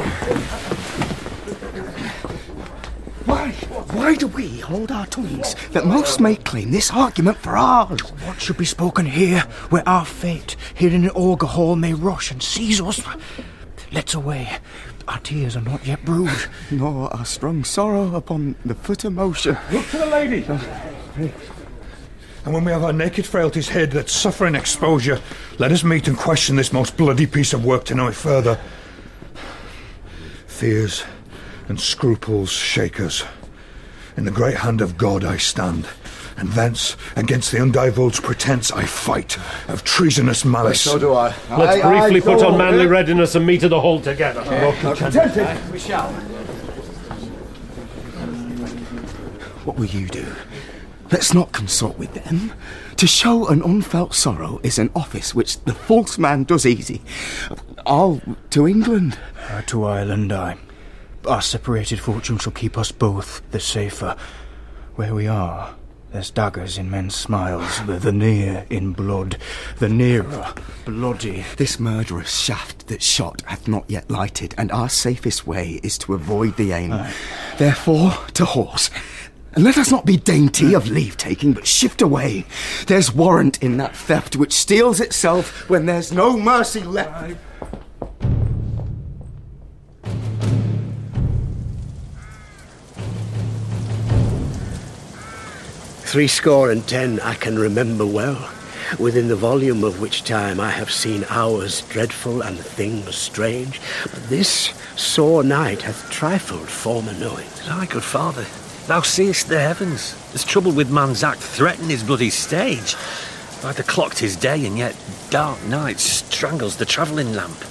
Why, why do we hold our tongues that most may claim this argument for ours? What should be spoken here, where our fate, here in the auger hall, may rush and seize us? Let's away. Our tears are not yet brewed, *laughs* nor our strong sorrow upon the foot of motion. Look to the lady. Uh, and when we have our naked frailties hid that suffer in exposure, let us meet and question this most bloody piece of work to know it further. Fears and scruples shake us. In the great hand of God I stand, and thence against the undivulged pretense I fight of treasonous malice. So do I. Let's Aye, briefly aye, put on on, manly eh? readiness and meet at the hall together. We shall. What will you do? Let's not consort with them. To show an unfelt sorrow is an office which the false man does easy. I'll to England. Uh, to Ireland, I. Our separated fortune shall keep us both the safer where we are. There's daggers in men's smiles, the, the near in blood, the nearer bloody. This murderous shaft that shot hath not yet lighted, and our safest way is to avoid the aim. Therefore, to horse. And let us not be dainty of leave taking, but shift away. There's warrant in that theft which steals itself when there's no mercy left. Three score and ten I can remember well, within the volume of which time I have seen hours dreadful and things strange. But this sore night hath trifled former knowings. Aye, good father. Thou seest the heavens. There's trouble with man's act threaten his bloody stage. By the clock 'tis day, and yet dark night strangles the travelling lamp.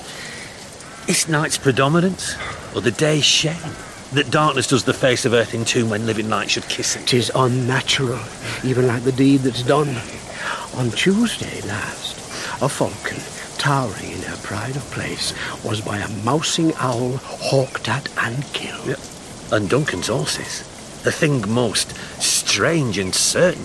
Is night's predominance, or the day's shame? That darkness does the face of earth in two when living light should kiss it. Tis unnatural, even like the deed that's done. On Tuesday last, a falcon, towering in her pride of place, was by a mousing owl hawked at and killed. And Duncan's horses. The thing most strange and certain,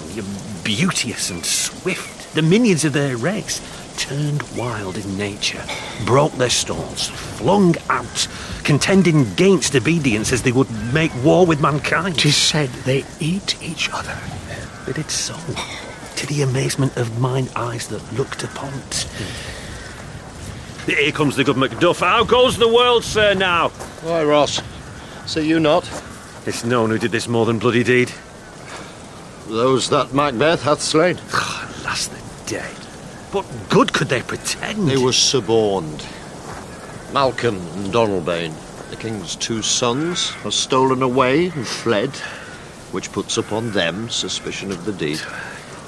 beauteous and swift, the minions of their race, turned wild in nature, broke their stalls, flung out, contending against obedience as they would make war with mankind. Tis said they eat each other. They did so, to the amazement of mine eyes that looked upon't. Here comes the good Macduff. How goes the world, sir, now? Why, Ross, see you not? It's known who did this more than bloody deed. Those that Macbeth hath slain. Ah, alas, the dead. What good could they pretend? They were suborned. Malcolm and Donalbain, the king's two sons, are stolen away and fled, which puts upon them suspicion of the deed.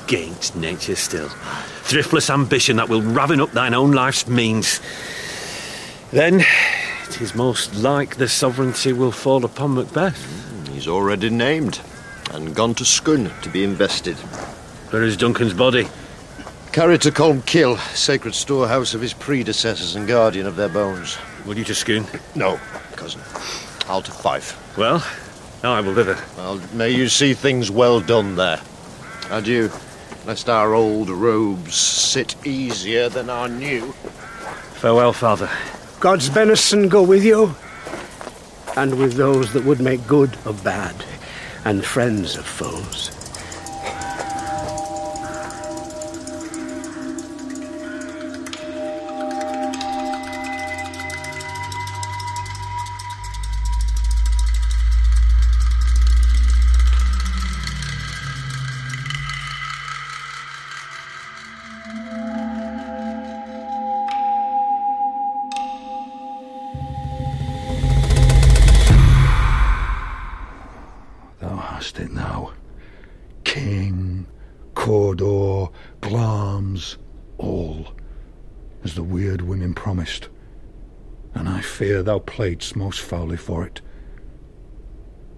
Gainst nature still. Thriftless ambition that will raven up thine own life's means. Then, it is most like the sovereignty will fall upon Macbeth. Mm, he's already named, and gone to Scone to be invested. Where is Duncan's body? Carried to Colmkill, sacred storehouse of his predecessors and guardian of their bones. Will you to Scone? No, cousin. I'll to Fife. Well, now I will thither. Well, may you see things well done there. Adieu, lest our old robes sit easier than our new. Farewell, father. God's benison go with you, and with those that would make good of bad, and friends of foes. Fear most foully for it.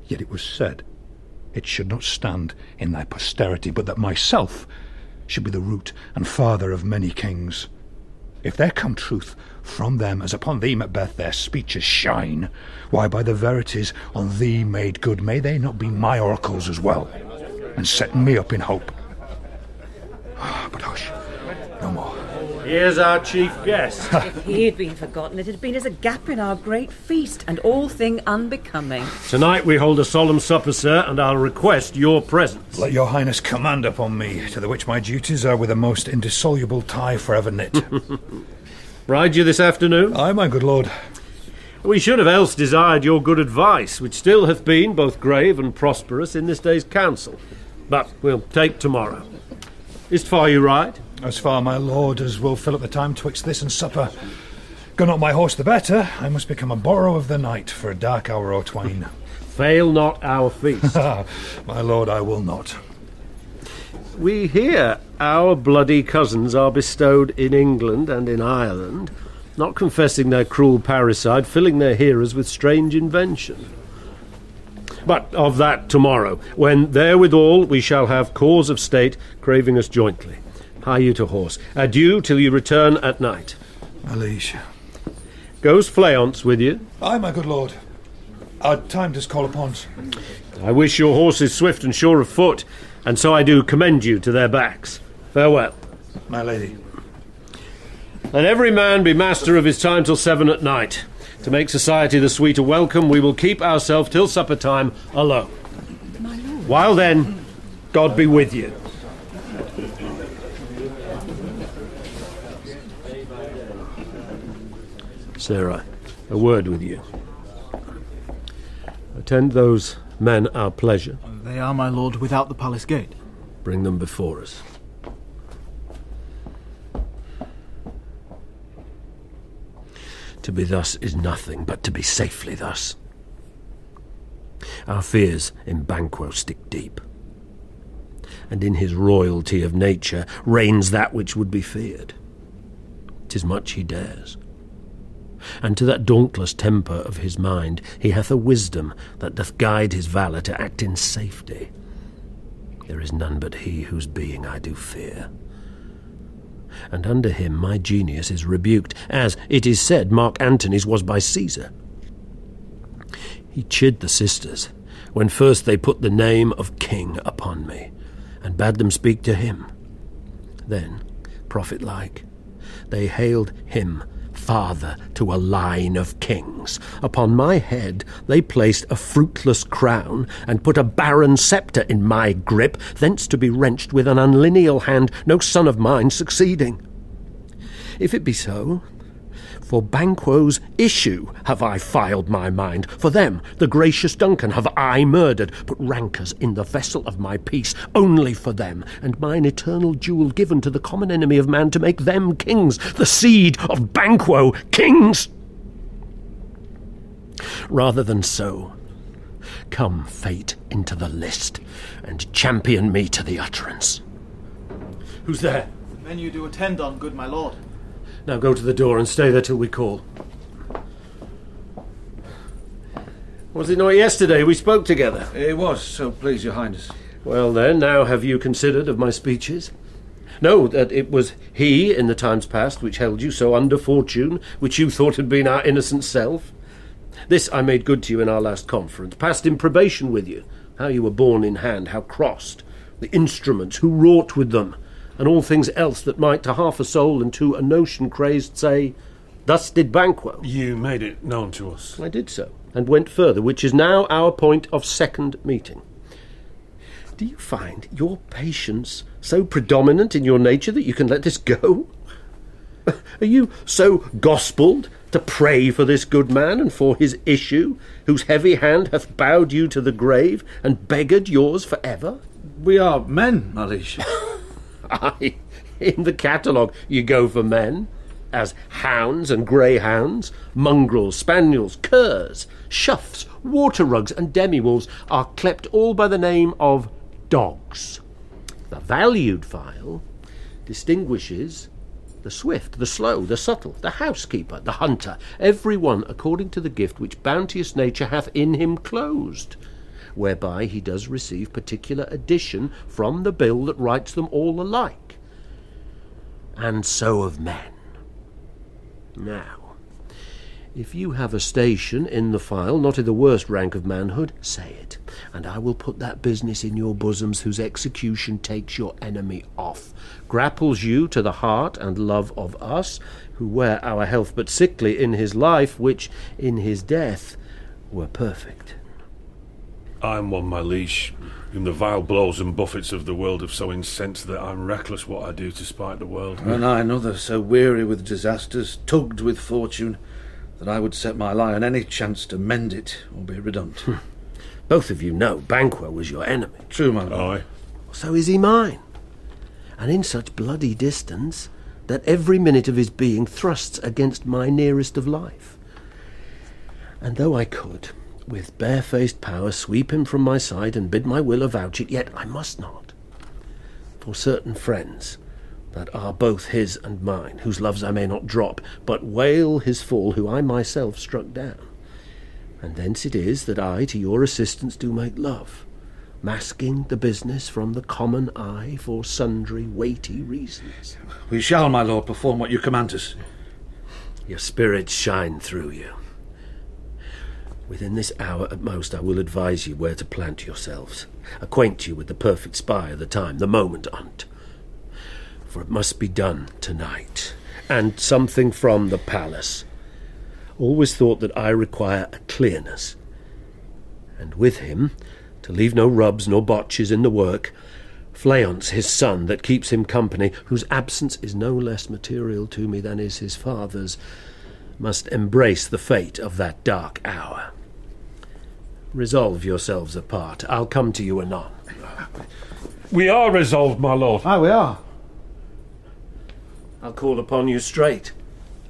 Yet it was said it should not stand in thy posterity, but that myself should be the root and father of many kings. If there come truth from them as upon thee, Macbeth, their speeches shine, why, by the verities on thee made good, may they not be my oracles as well, and set me up in hope? Ah, but hush, no more. Here's our chief guest. *laughs* If he had been forgotten, it had been as a gap in our great feast, and all thing unbecoming. Tonight we hold a solemn supper, sir, and I'll request your presence. Let your highness command upon me, to the which my duties are with a most indissoluble tie forever knit. *laughs* Ride you this afternoon? Aye, my good lord. We should have else desired your good advice, which still hath been both grave and prosperous in this day's council. But we'll take tomorrow. Is't far you ride? As far, my lord, as will fill up the time twixt this and supper. Go not my horse the better, I must become a borrow of the night for a dark hour or twain. *laughs* Fail not our feast. *laughs* my lord, I will not. We hear our bloody cousins are bestowed in England and in Ireland, not confessing their cruel parricide, filling their hearers with strange invention. But of that tomorrow, when therewithal we shall have cause of state craving us jointly. Hie you to horse. Adieu till you return at night. My liege. Goes Fleance with you? Aye, my good lord. Our time does call upon us. I wish your horses swift and sure of foot. and so I do commend you to their backs. Farewell. My lady. Let every man be master of his time till seven at night. To make society the sweeter welcome, we will keep ourselves till supper time alone. My lord. While then, God be with you. Sirrah, a word with you. Attend those men our pleasure. They are, my lord, without the palace gate. Bring them before us. To be thus is nothing, but to be safely thus. Our fears in Banquo stick deep, and in his royalty of nature reigns that which would be feared. Tis much he dares, and to that dauntless temper of his mind he hath a wisdom that doth guide his valour to act in safety. There is none but he whose being I do fear and under him my genius is rebuked, as, it is said, Mark Antony's was by Caesar. He chid the sisters when first they put the name of king upon me, and bade them speak to him. Then, prophet like, they hailed him father to a line of kings. Upon my head they placed a fruitless crown, and put a barren sceptre in my grip, thence to be wrenched with an unlineal hand, no son of mine succeeding. If it be so, for Banquo's issue have I filed my mind. For them, the gracious Duncan, have I murdered, put rankers in the vessel of my peace, only for them, and mine eternal jewel given to the common enemy of man to make them kings, the seed of Banquo kings. Rather than so, come fate into the list, and champion me to the utterance. Who's there? The men you do attend on, good my lord. Now go to the door and stay there till we call. Was it not yesterday we spoke together? It was, so please your highness. Well then, now have you considered of my speeches? No, that it was he in the times past which held you so under fortune, which you thought had been our innocent self. This I made good to you in our last conference, passed in probation with you, how you were borne in hand, how crossed, the instruments, who wrought with them, and all things else that might to half a soul and to a notion crazed say, Thus did Banquo. You made it known to us. I did so, and went further, which is now our point of second meeting. Do you find your patience so predominant in your nature that you can let this go? *laughs* Are you so gospelled to pray for this good man and for his issue, whose heavy hand hath bowed you to the grave and beggared yours for ever? We are men. Aye, *laughs* in the catalogue you go for men, as hounds and greyhounds, mongrels, spaniels, curs, shoughs, water rugs, and demi-wolves are clept all by the name of dogs. The valued file distinguishes the swift, the slow, the subtle, the housekeeper, the hunter, every one according to the gift which bounteous nature hath in him closed whereby he does receive particular addition from the bill that writes them all alike. And so of men. Now, if you have a station in the file, not in the worst rank of manhood, say it, and I will put that business in your bosoms whose execution takes your enemy off, grapples you to the heart and love of us, who wear our health but sickly in his life, which in his death were perfect. I am one, my liege, whom the vile blows and buffets of the world have so incensed that I'm reckless what I do to spite the world. And I another, so weary with disasters, tugged with fortune, that I would set my lie on any chance to mend it or be redundant. Hmm. Both of you know Banquo was your enemy. True, my lord. Aye. So is he mine. And in such bloody distance that every minute of his being thrusts against my nearest of life. And though I could, with barefaced power, sweep him from my side and bid my will avouch it, yet I must not. For certain friends that are both his and mine, whose loves I may not drop, but wail his fall, who I myself struck down. And thence it is that I to your assistance do make love, masking the business from the common eye for sundry weighty reasons. We shall, my lord, perform what you command us. Your spirits shine through you. Within this hour at most, I will advise you where to plant yourselves, acquaint you with the perfect spy of the time, the moment on't. For it must be done tonight, and something from the palace. Always thought that I require a clearness, and with him, to leave no rubs nor botches in the work, Fleance, his son, that keeps him company, whose absence is no less material to me than is his father's, must embrace the fate of that dark hour. Resolve yourselves apart. I'll come to you anon. We are resolved, my lord. Aye, we are. I'll call upon you straight.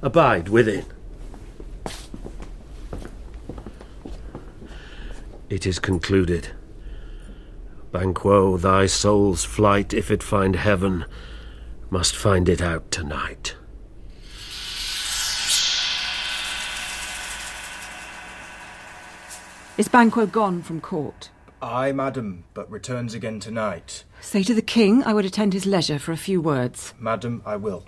Abide within. It is concluded. Banquo, thy soul's flight, if it find heaven, must find it out tonight. Is Banquo gone from court? Aye, madam, but returns again tonight. Say to the king I would attend his leisure for a few words. Madam, I will.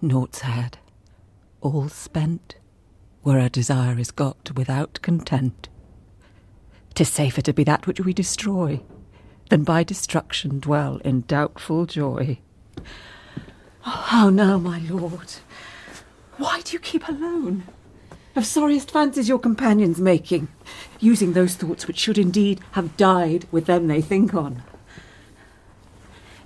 Nought's had, all spent, where our desire is got without content. 'Tis safer to be that which we destroy, than by destruction dwell in doubtful joy. Oh, how now, my lord? Why do you keep alone? Of sorriest fancies your companions making, using those thoughts which should indeed have died with them they think on.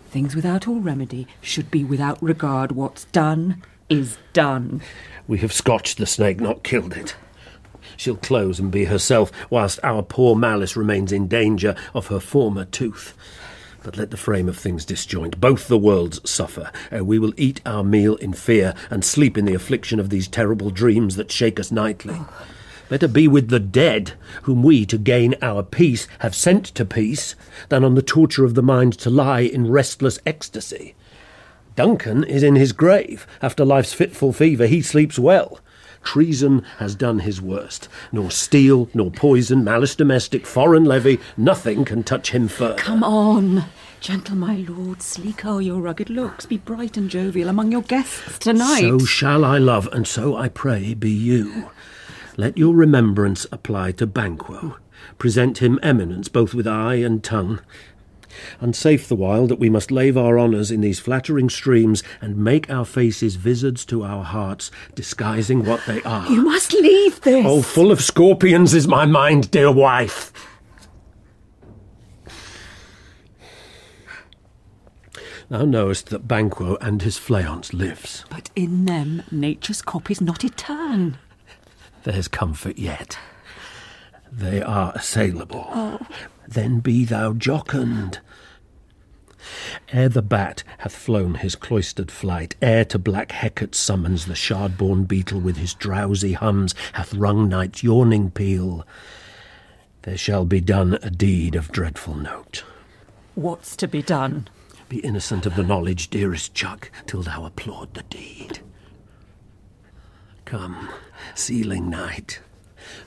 Things without all remedy should be without regard. What's done is done. We have scotched the snake, not killed it. She'll close and be herself, whilst our poor malice remains in danger of her former tooth. But let the frame of things disjoint. Both the worlds suffer, ere we will eat our meal in fear and sleep in the affliction of these terrible dreams that shake us nightly. Better be with the dead, whom we, to gain our peace, have sent to peace, than on the torture of the mind to lie in restless ecstasy. Duncan is in his grave. After life's fitful fever, he sleeps well. Treason has done his worst. Nor steel, nor poison, malice domestic, foreign levy, nothing can touch him further. Come on, gentle my lord, sleek o'er your rugged looks, be bright and jovial among your guests tonight. So shall I love, and so I pray be you. Let your remembrance apply to Banquo. Present him eminence both with eye and tongue. Unsafe the while that we must lave our honours in these flattering streams and make our faces vizards to our hearts, disguising what they are. You must leave this. Oh, full of scorpions is my mind, dear wife. Thou knowest that Banquo and his Fleance lives. But in them nature's crop is not etern. There's comfort yet. They are assailable. Oh. Then be thou jocund. Ere the bat hath flown his cloistered flight, ere to black Hecate summons the shard-born beetle with his drowsy hums, hath rung night's yawning peal, there shall be done a deed of dreadful note. What's to be done? Be innocent of the knowledge, dearest Chuck, till thou applaud the deed. Come, sealing night,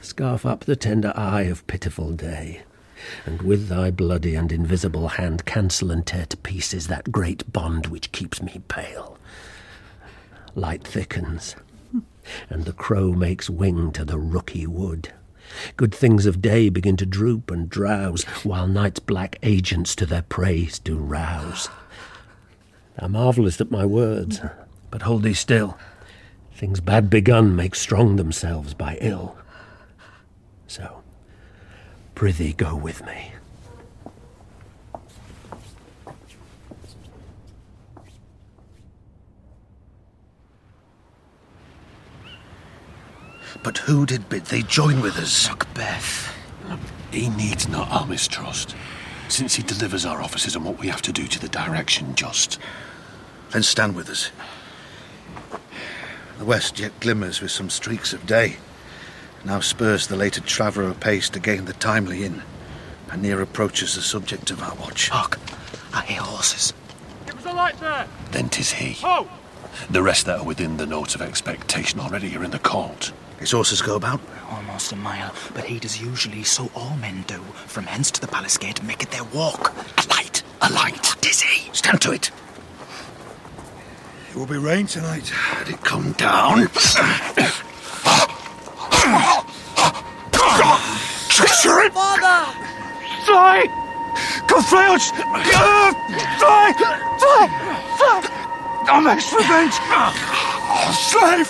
scarf up the tender eye of pitiful day, and with thy bloody and invisible hand cancel and tear to pieces that great bond which keeps me pale. Light thickens, and the crow makes wing to the rooky wood. Good things of day begin to droop and drowse, while night's black agents to their praise do rouse. Thou marvellest at my words, but hold thee still. Things bad begun make strong themselves by ill. So, prithee go with me. But who did bid thee join with us? Macbeth. He needs not our mistrust, since he delivers our officers and what we have to do to the direction just. Then stand with us. The west yet glimmers with some streaks of day. Now spurs the later traveller apace to gain the timely inn, and near approaches the subject of our watch. Hark! I hear horses. Give us a light there! Then 'tis he. Oh! The rest that are within the note of expectation already are in the court. His horses go about? Almost a mile, but he does usually, so all men do. From hence to the palace gate, make it their walk. A light! A light! Tis he! Stand to it! It will be rain tonight. Let it come down. *coughs* Ah. Treachery! Father! Fly! Go fly Fly! Fly! Next revenge! Slave!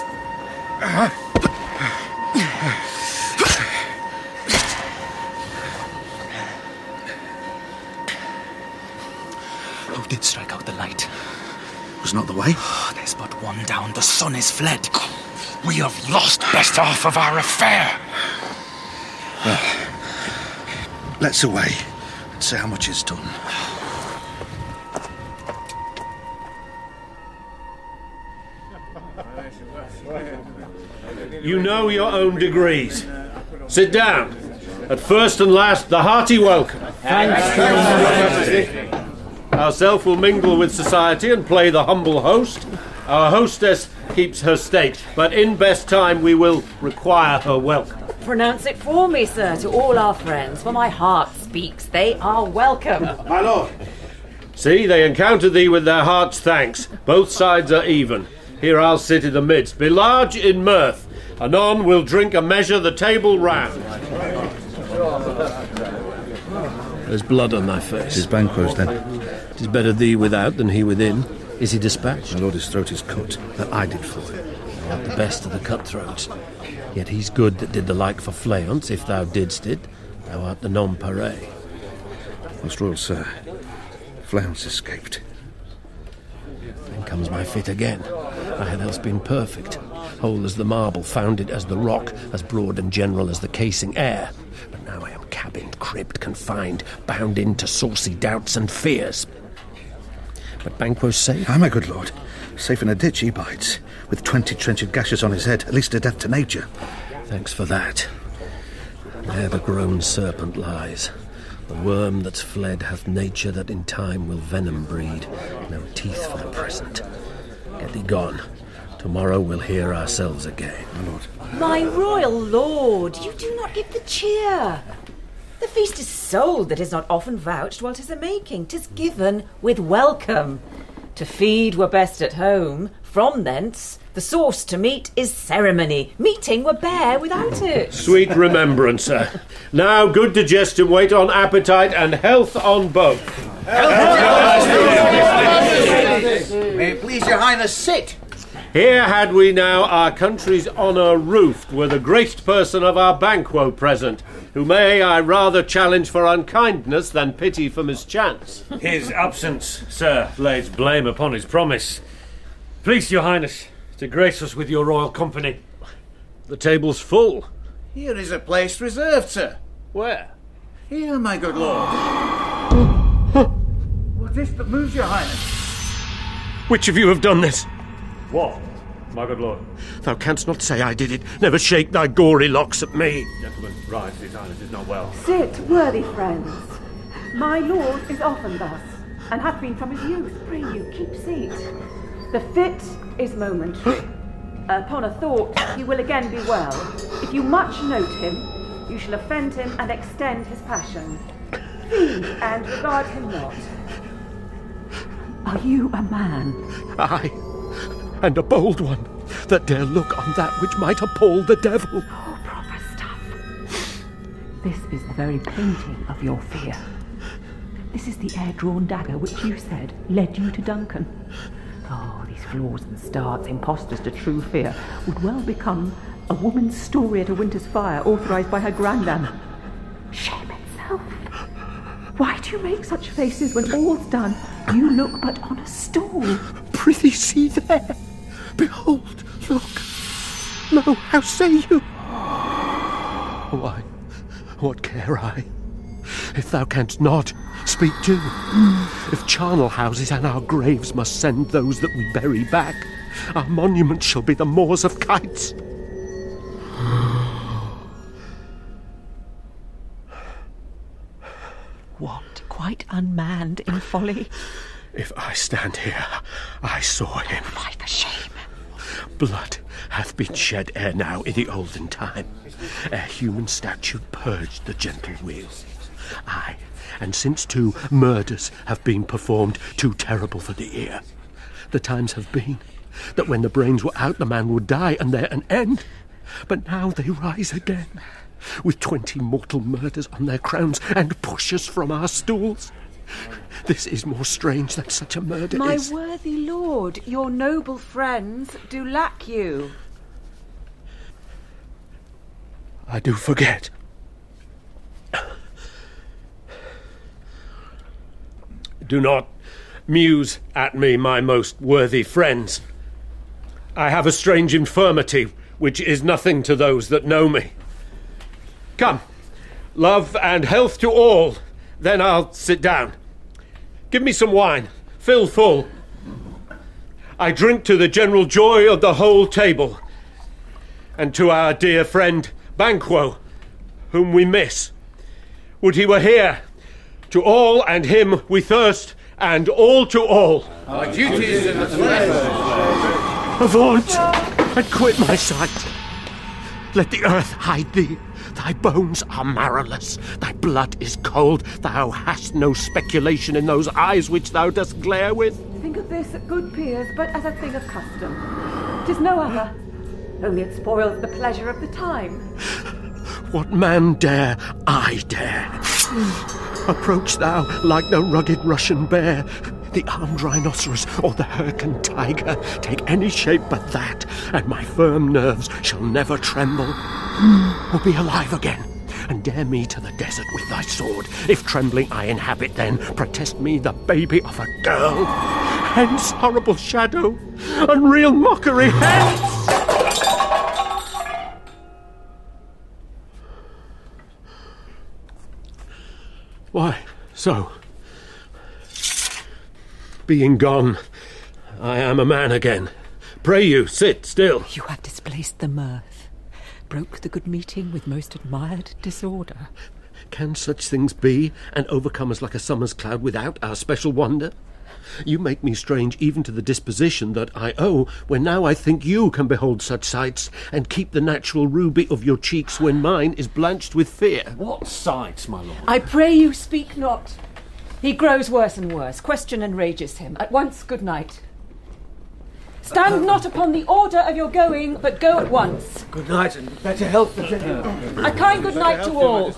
Who did strike out the light? Was not the way? There's but one down. The sun is fled. We have lost best half of our affair. Well, let's away and see how much is done. You know your own degrees. Sit down. At first and last, the hearty welcome. Ourself will mingle with society and play the humble host. Our hostess keeps her state, but in best time we will require her welcome. Pronounce it for me, sir, to all our friends, for my heart speaks. They are welcome. *laughs* My lord. See, they encounter thee with their heart's thanks. Both sides are even. Here I'll sit in the midst. Be large in mirth. Anon we'll drink a measure the table round. There's blood on thy face. Tis Banquo's then. Tis better thee without than he within. Is he dispatched? My lord, his throat is cut. That I did for him. Art the best of the cutthroats. Yet he's good that did the like for Fleance, if thou didst it. Thou art the nonpareil. Most royal sir, Fleance escaped. Then comes my fit again. I had else been perfect. Whole as the marble, founded as the rock, as broad and general as the casing air. But now I am cabined, cribbed, confined, bound into saucy doubts and fears. But Banquo's safe? Ah, my good lord. Safe in a ditch he bides, with twenty trenchant gashes on his head, at least a death to nature. Thanks for that. There the grown serpent lies. The worm that's fled hath nature that in time will venom breed. No teeth for the present. Get thee gone. Tomorrow we'll hear ourselves again. My lord. My royal lord, you do not give the cheer. The feast is sold that is not often vouched while 'tis a making. 'Tis given with welcome. To feed were best at home. From thence, the sauce to meat is ceremony. Meeting were bare without it. Sweet remembrancer. Now good digestion wait on appetite and health on both. May it please your highness, sit. Here had we now our country's honour roofed were the graced person of our Banquo present, who may I rather challenge for unkindness than pity for mischance. His absence, sir, lays blame upon his promise. Please, your highness, to grace us with your royal company. The table's full. Here is a place reserved, sir. Where? Here, my good lord. *laughs* What's this that moves your highness? Which of you have done this? What, my good lord? Thou canst not say I did it. Never shake thy gory locks at me. Gentlemen, rise, his highness is not well. Sit, worthy friends. My lord is often thus, and hath been from his youth. Pray you, keep seat. The fit is momentary. Upon a thought, he will again be well. If you much note him, you shall offend him and extend his passion. Feed and regard him not. Are you a man? Aye, and a bold one that dare look on that which might appall the devil. Oh, proper stuff. This is the very painting of your fear. This is the air-drawn dagger which you said led you to Duncan. Oh, these flaws and starts, impostors to true fear, would well become a woman's story at a winter's fire, authorized by her grandam. Shame itself. Why do you make such faces when all's done? You look but on a stool. Prithee, see there. Behold, look. Lo, how say you? Why, what care I? If thou canst not, speak too. If charnel houses and our graves must send those that we bury back, our monuments shall be the moors of kites. What, quite unmanned in folly? If I stand here, I saw him. Why for shame? Blood hath been shed ere now in the olden time, ere human statute purged the gentle weal. Aye, and since too murders have been performed too terrible for the ear. the times have been that when the brains were out, the man would die, and there an end. But now they rise again, with twenty mortal murders on their crowns, and push us from our stools. *laughs* This is more strange than such a murder My is. worthy lord, your noble friends do lack you. I do forget. Do not muse at me, my most worthy friends. I have a strange infirmity which is nothing to those that know me. Come, love and health to all, then I'll sit down. Give me some wine, fill full. I drink to the general joy of the whole table, and to our dear friend Banquo, whom we miss. Would he were here! To all and him we thirst, and all to all. Our duties in the flesh. Avaunt, and quit my sight. Let the earth hide thee. Thy bones are marrowless, thy blood is cold, thou hast no speculation in those eyes which thou dost glare with. Think of this, good peers, but as a thing of custom. Tis no other. Only it spoils the pleasure of the time. What man dare, I dare. Approach thou like the rugged Russian bear, the armed rhinoceros, or the Hyrcan tiger. Take any shape but that, and my firm nerves shall never tremble. Or be alive again, and dare me to the desert with thy sword. If trembling I inhabit, then protest me the baby of a girl. Hence, horrible shadow, unreal mockery, hence! Why, so? Being gone, I am a man again. Pray you, sit still. You have displaced the mirth, broke the good meeting with most admired disorder. Can such things be, and overcome us like a summer's cloud without our special wonder? You make me strange even to the disposition that I owe, when now I think you can behold such sights, and keep the natural ruby of your cheeks when mine is blanched with fear. What sights, my lord? I pray you speak not. He grows worse and worse. Question enrages him. At once, good night. Stand not upon the order of your going, but go at once. Good night and better health. A kind good night to all.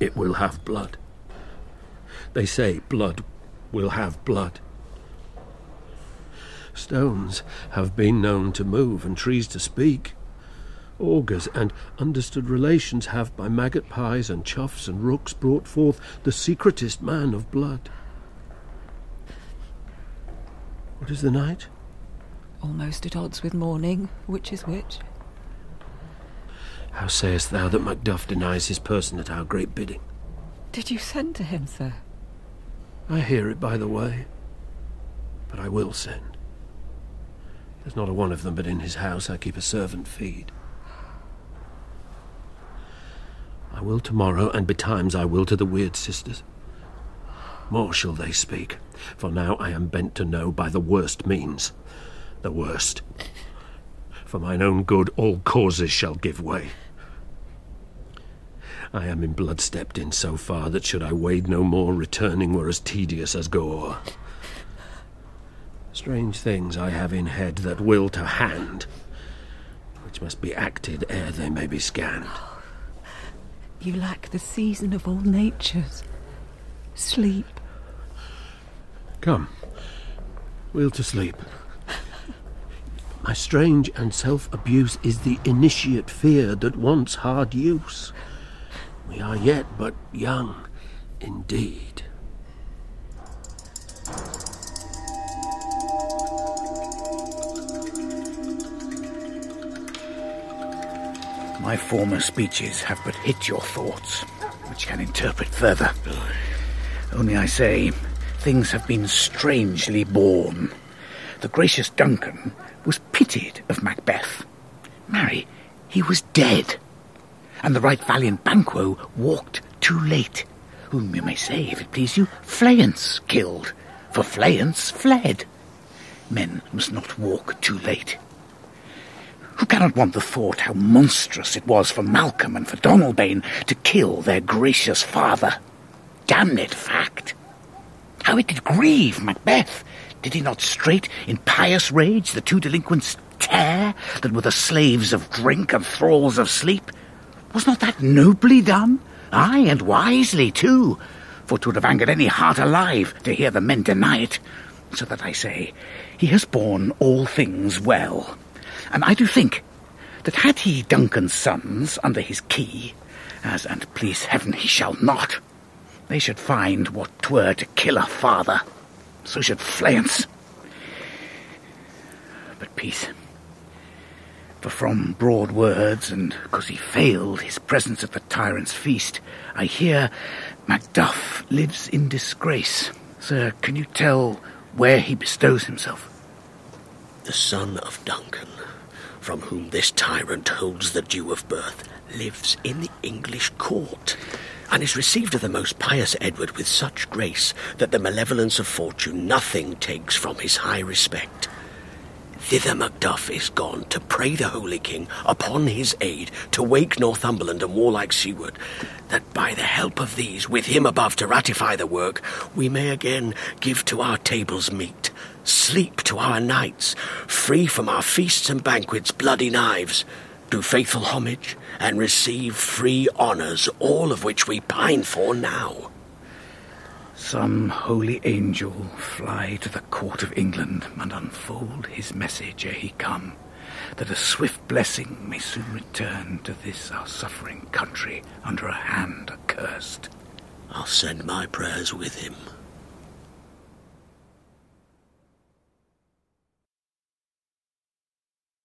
It will have blood. They say blood will have blood. Stones have been known to move and trees to speak. Augurs and understood relations have by maggot pies and choughs and rooks brought forth the secretest man of blood. What is the night? Almost at odds with morning, which is which. How sayest thou that Macduff denies his person at our great bidding? Did you send to him, sir? I hear it by the way, but I will send. There's not a one of them but in his house I keep a servant feed. I will tomorrow, and betimes I will to the weird sisters. More shall they speak, for now I am bent to know by the worst means. The worst. For mine own good, all causes shall give way. I am in blood stepped in so far that should I wade no more, returning were as tedious as gore. Strange things I have in head that will to hand, which must be acted ere they may be scanned. You lack the season of all natures. Sleep. Come, we'll to sleep. My strange and self abuse is the initiate fear that wants hard use. We are yet but young, indeed. My former speeches have but hit your thoughts, which can interpret further. Only I say, things have been strangely born. The gracious Duncan was pitied of Macbeth. Marry, he was dead. And the right valiant Banquo walked too late, whom you may say, if it please you, Fleance killed, for Fleance fled. Men must not walk too late. Who cannot want the thought how monstrous it was for Malcolm and for Donalbain to kill their gracious father? Damned fact! How it did grieve Macbeth! Did he not straight in pious rage the two delinquents tear that were the slaves of drink and thralls of sleep? Was not that nobly done? Ay, and wisely too, for 'twould have angered any heart alive to hear the men deny it. So that I say, he has borne all things well. And I do think that had he Duncan's sons under his key, as and please heaven he shall not, they should find what 'twere to kill a father. So should Fleance. But peace. For from broad words, and because he failed his presence at the tyrant's feast, I hear Macduff lives in disgrace. Sir, can you tell where he bestows himself? The son of Duncan, from whom this tyrant holds the due of birth, lives in the English court, and is received of the most pious Edward with such grace that the malevolence of fortune nothing takes from his high respect. Thither Macduff is gone to pray the Holy King upon his aid to wake Northumberland and warlike Siward, that by the help of these, with him above to ratify the work, we may again give to our tables meat, sleep to our nights, free from our feasts and banquets bloody knives, do faithful homage, and receive free honours, all of which we pine for now. Some holy angel fly to the court of England and unfold his message ere he come, that a swift blessing may soon return to this our suffering country under a hand accursed. I'll send my prayers with him.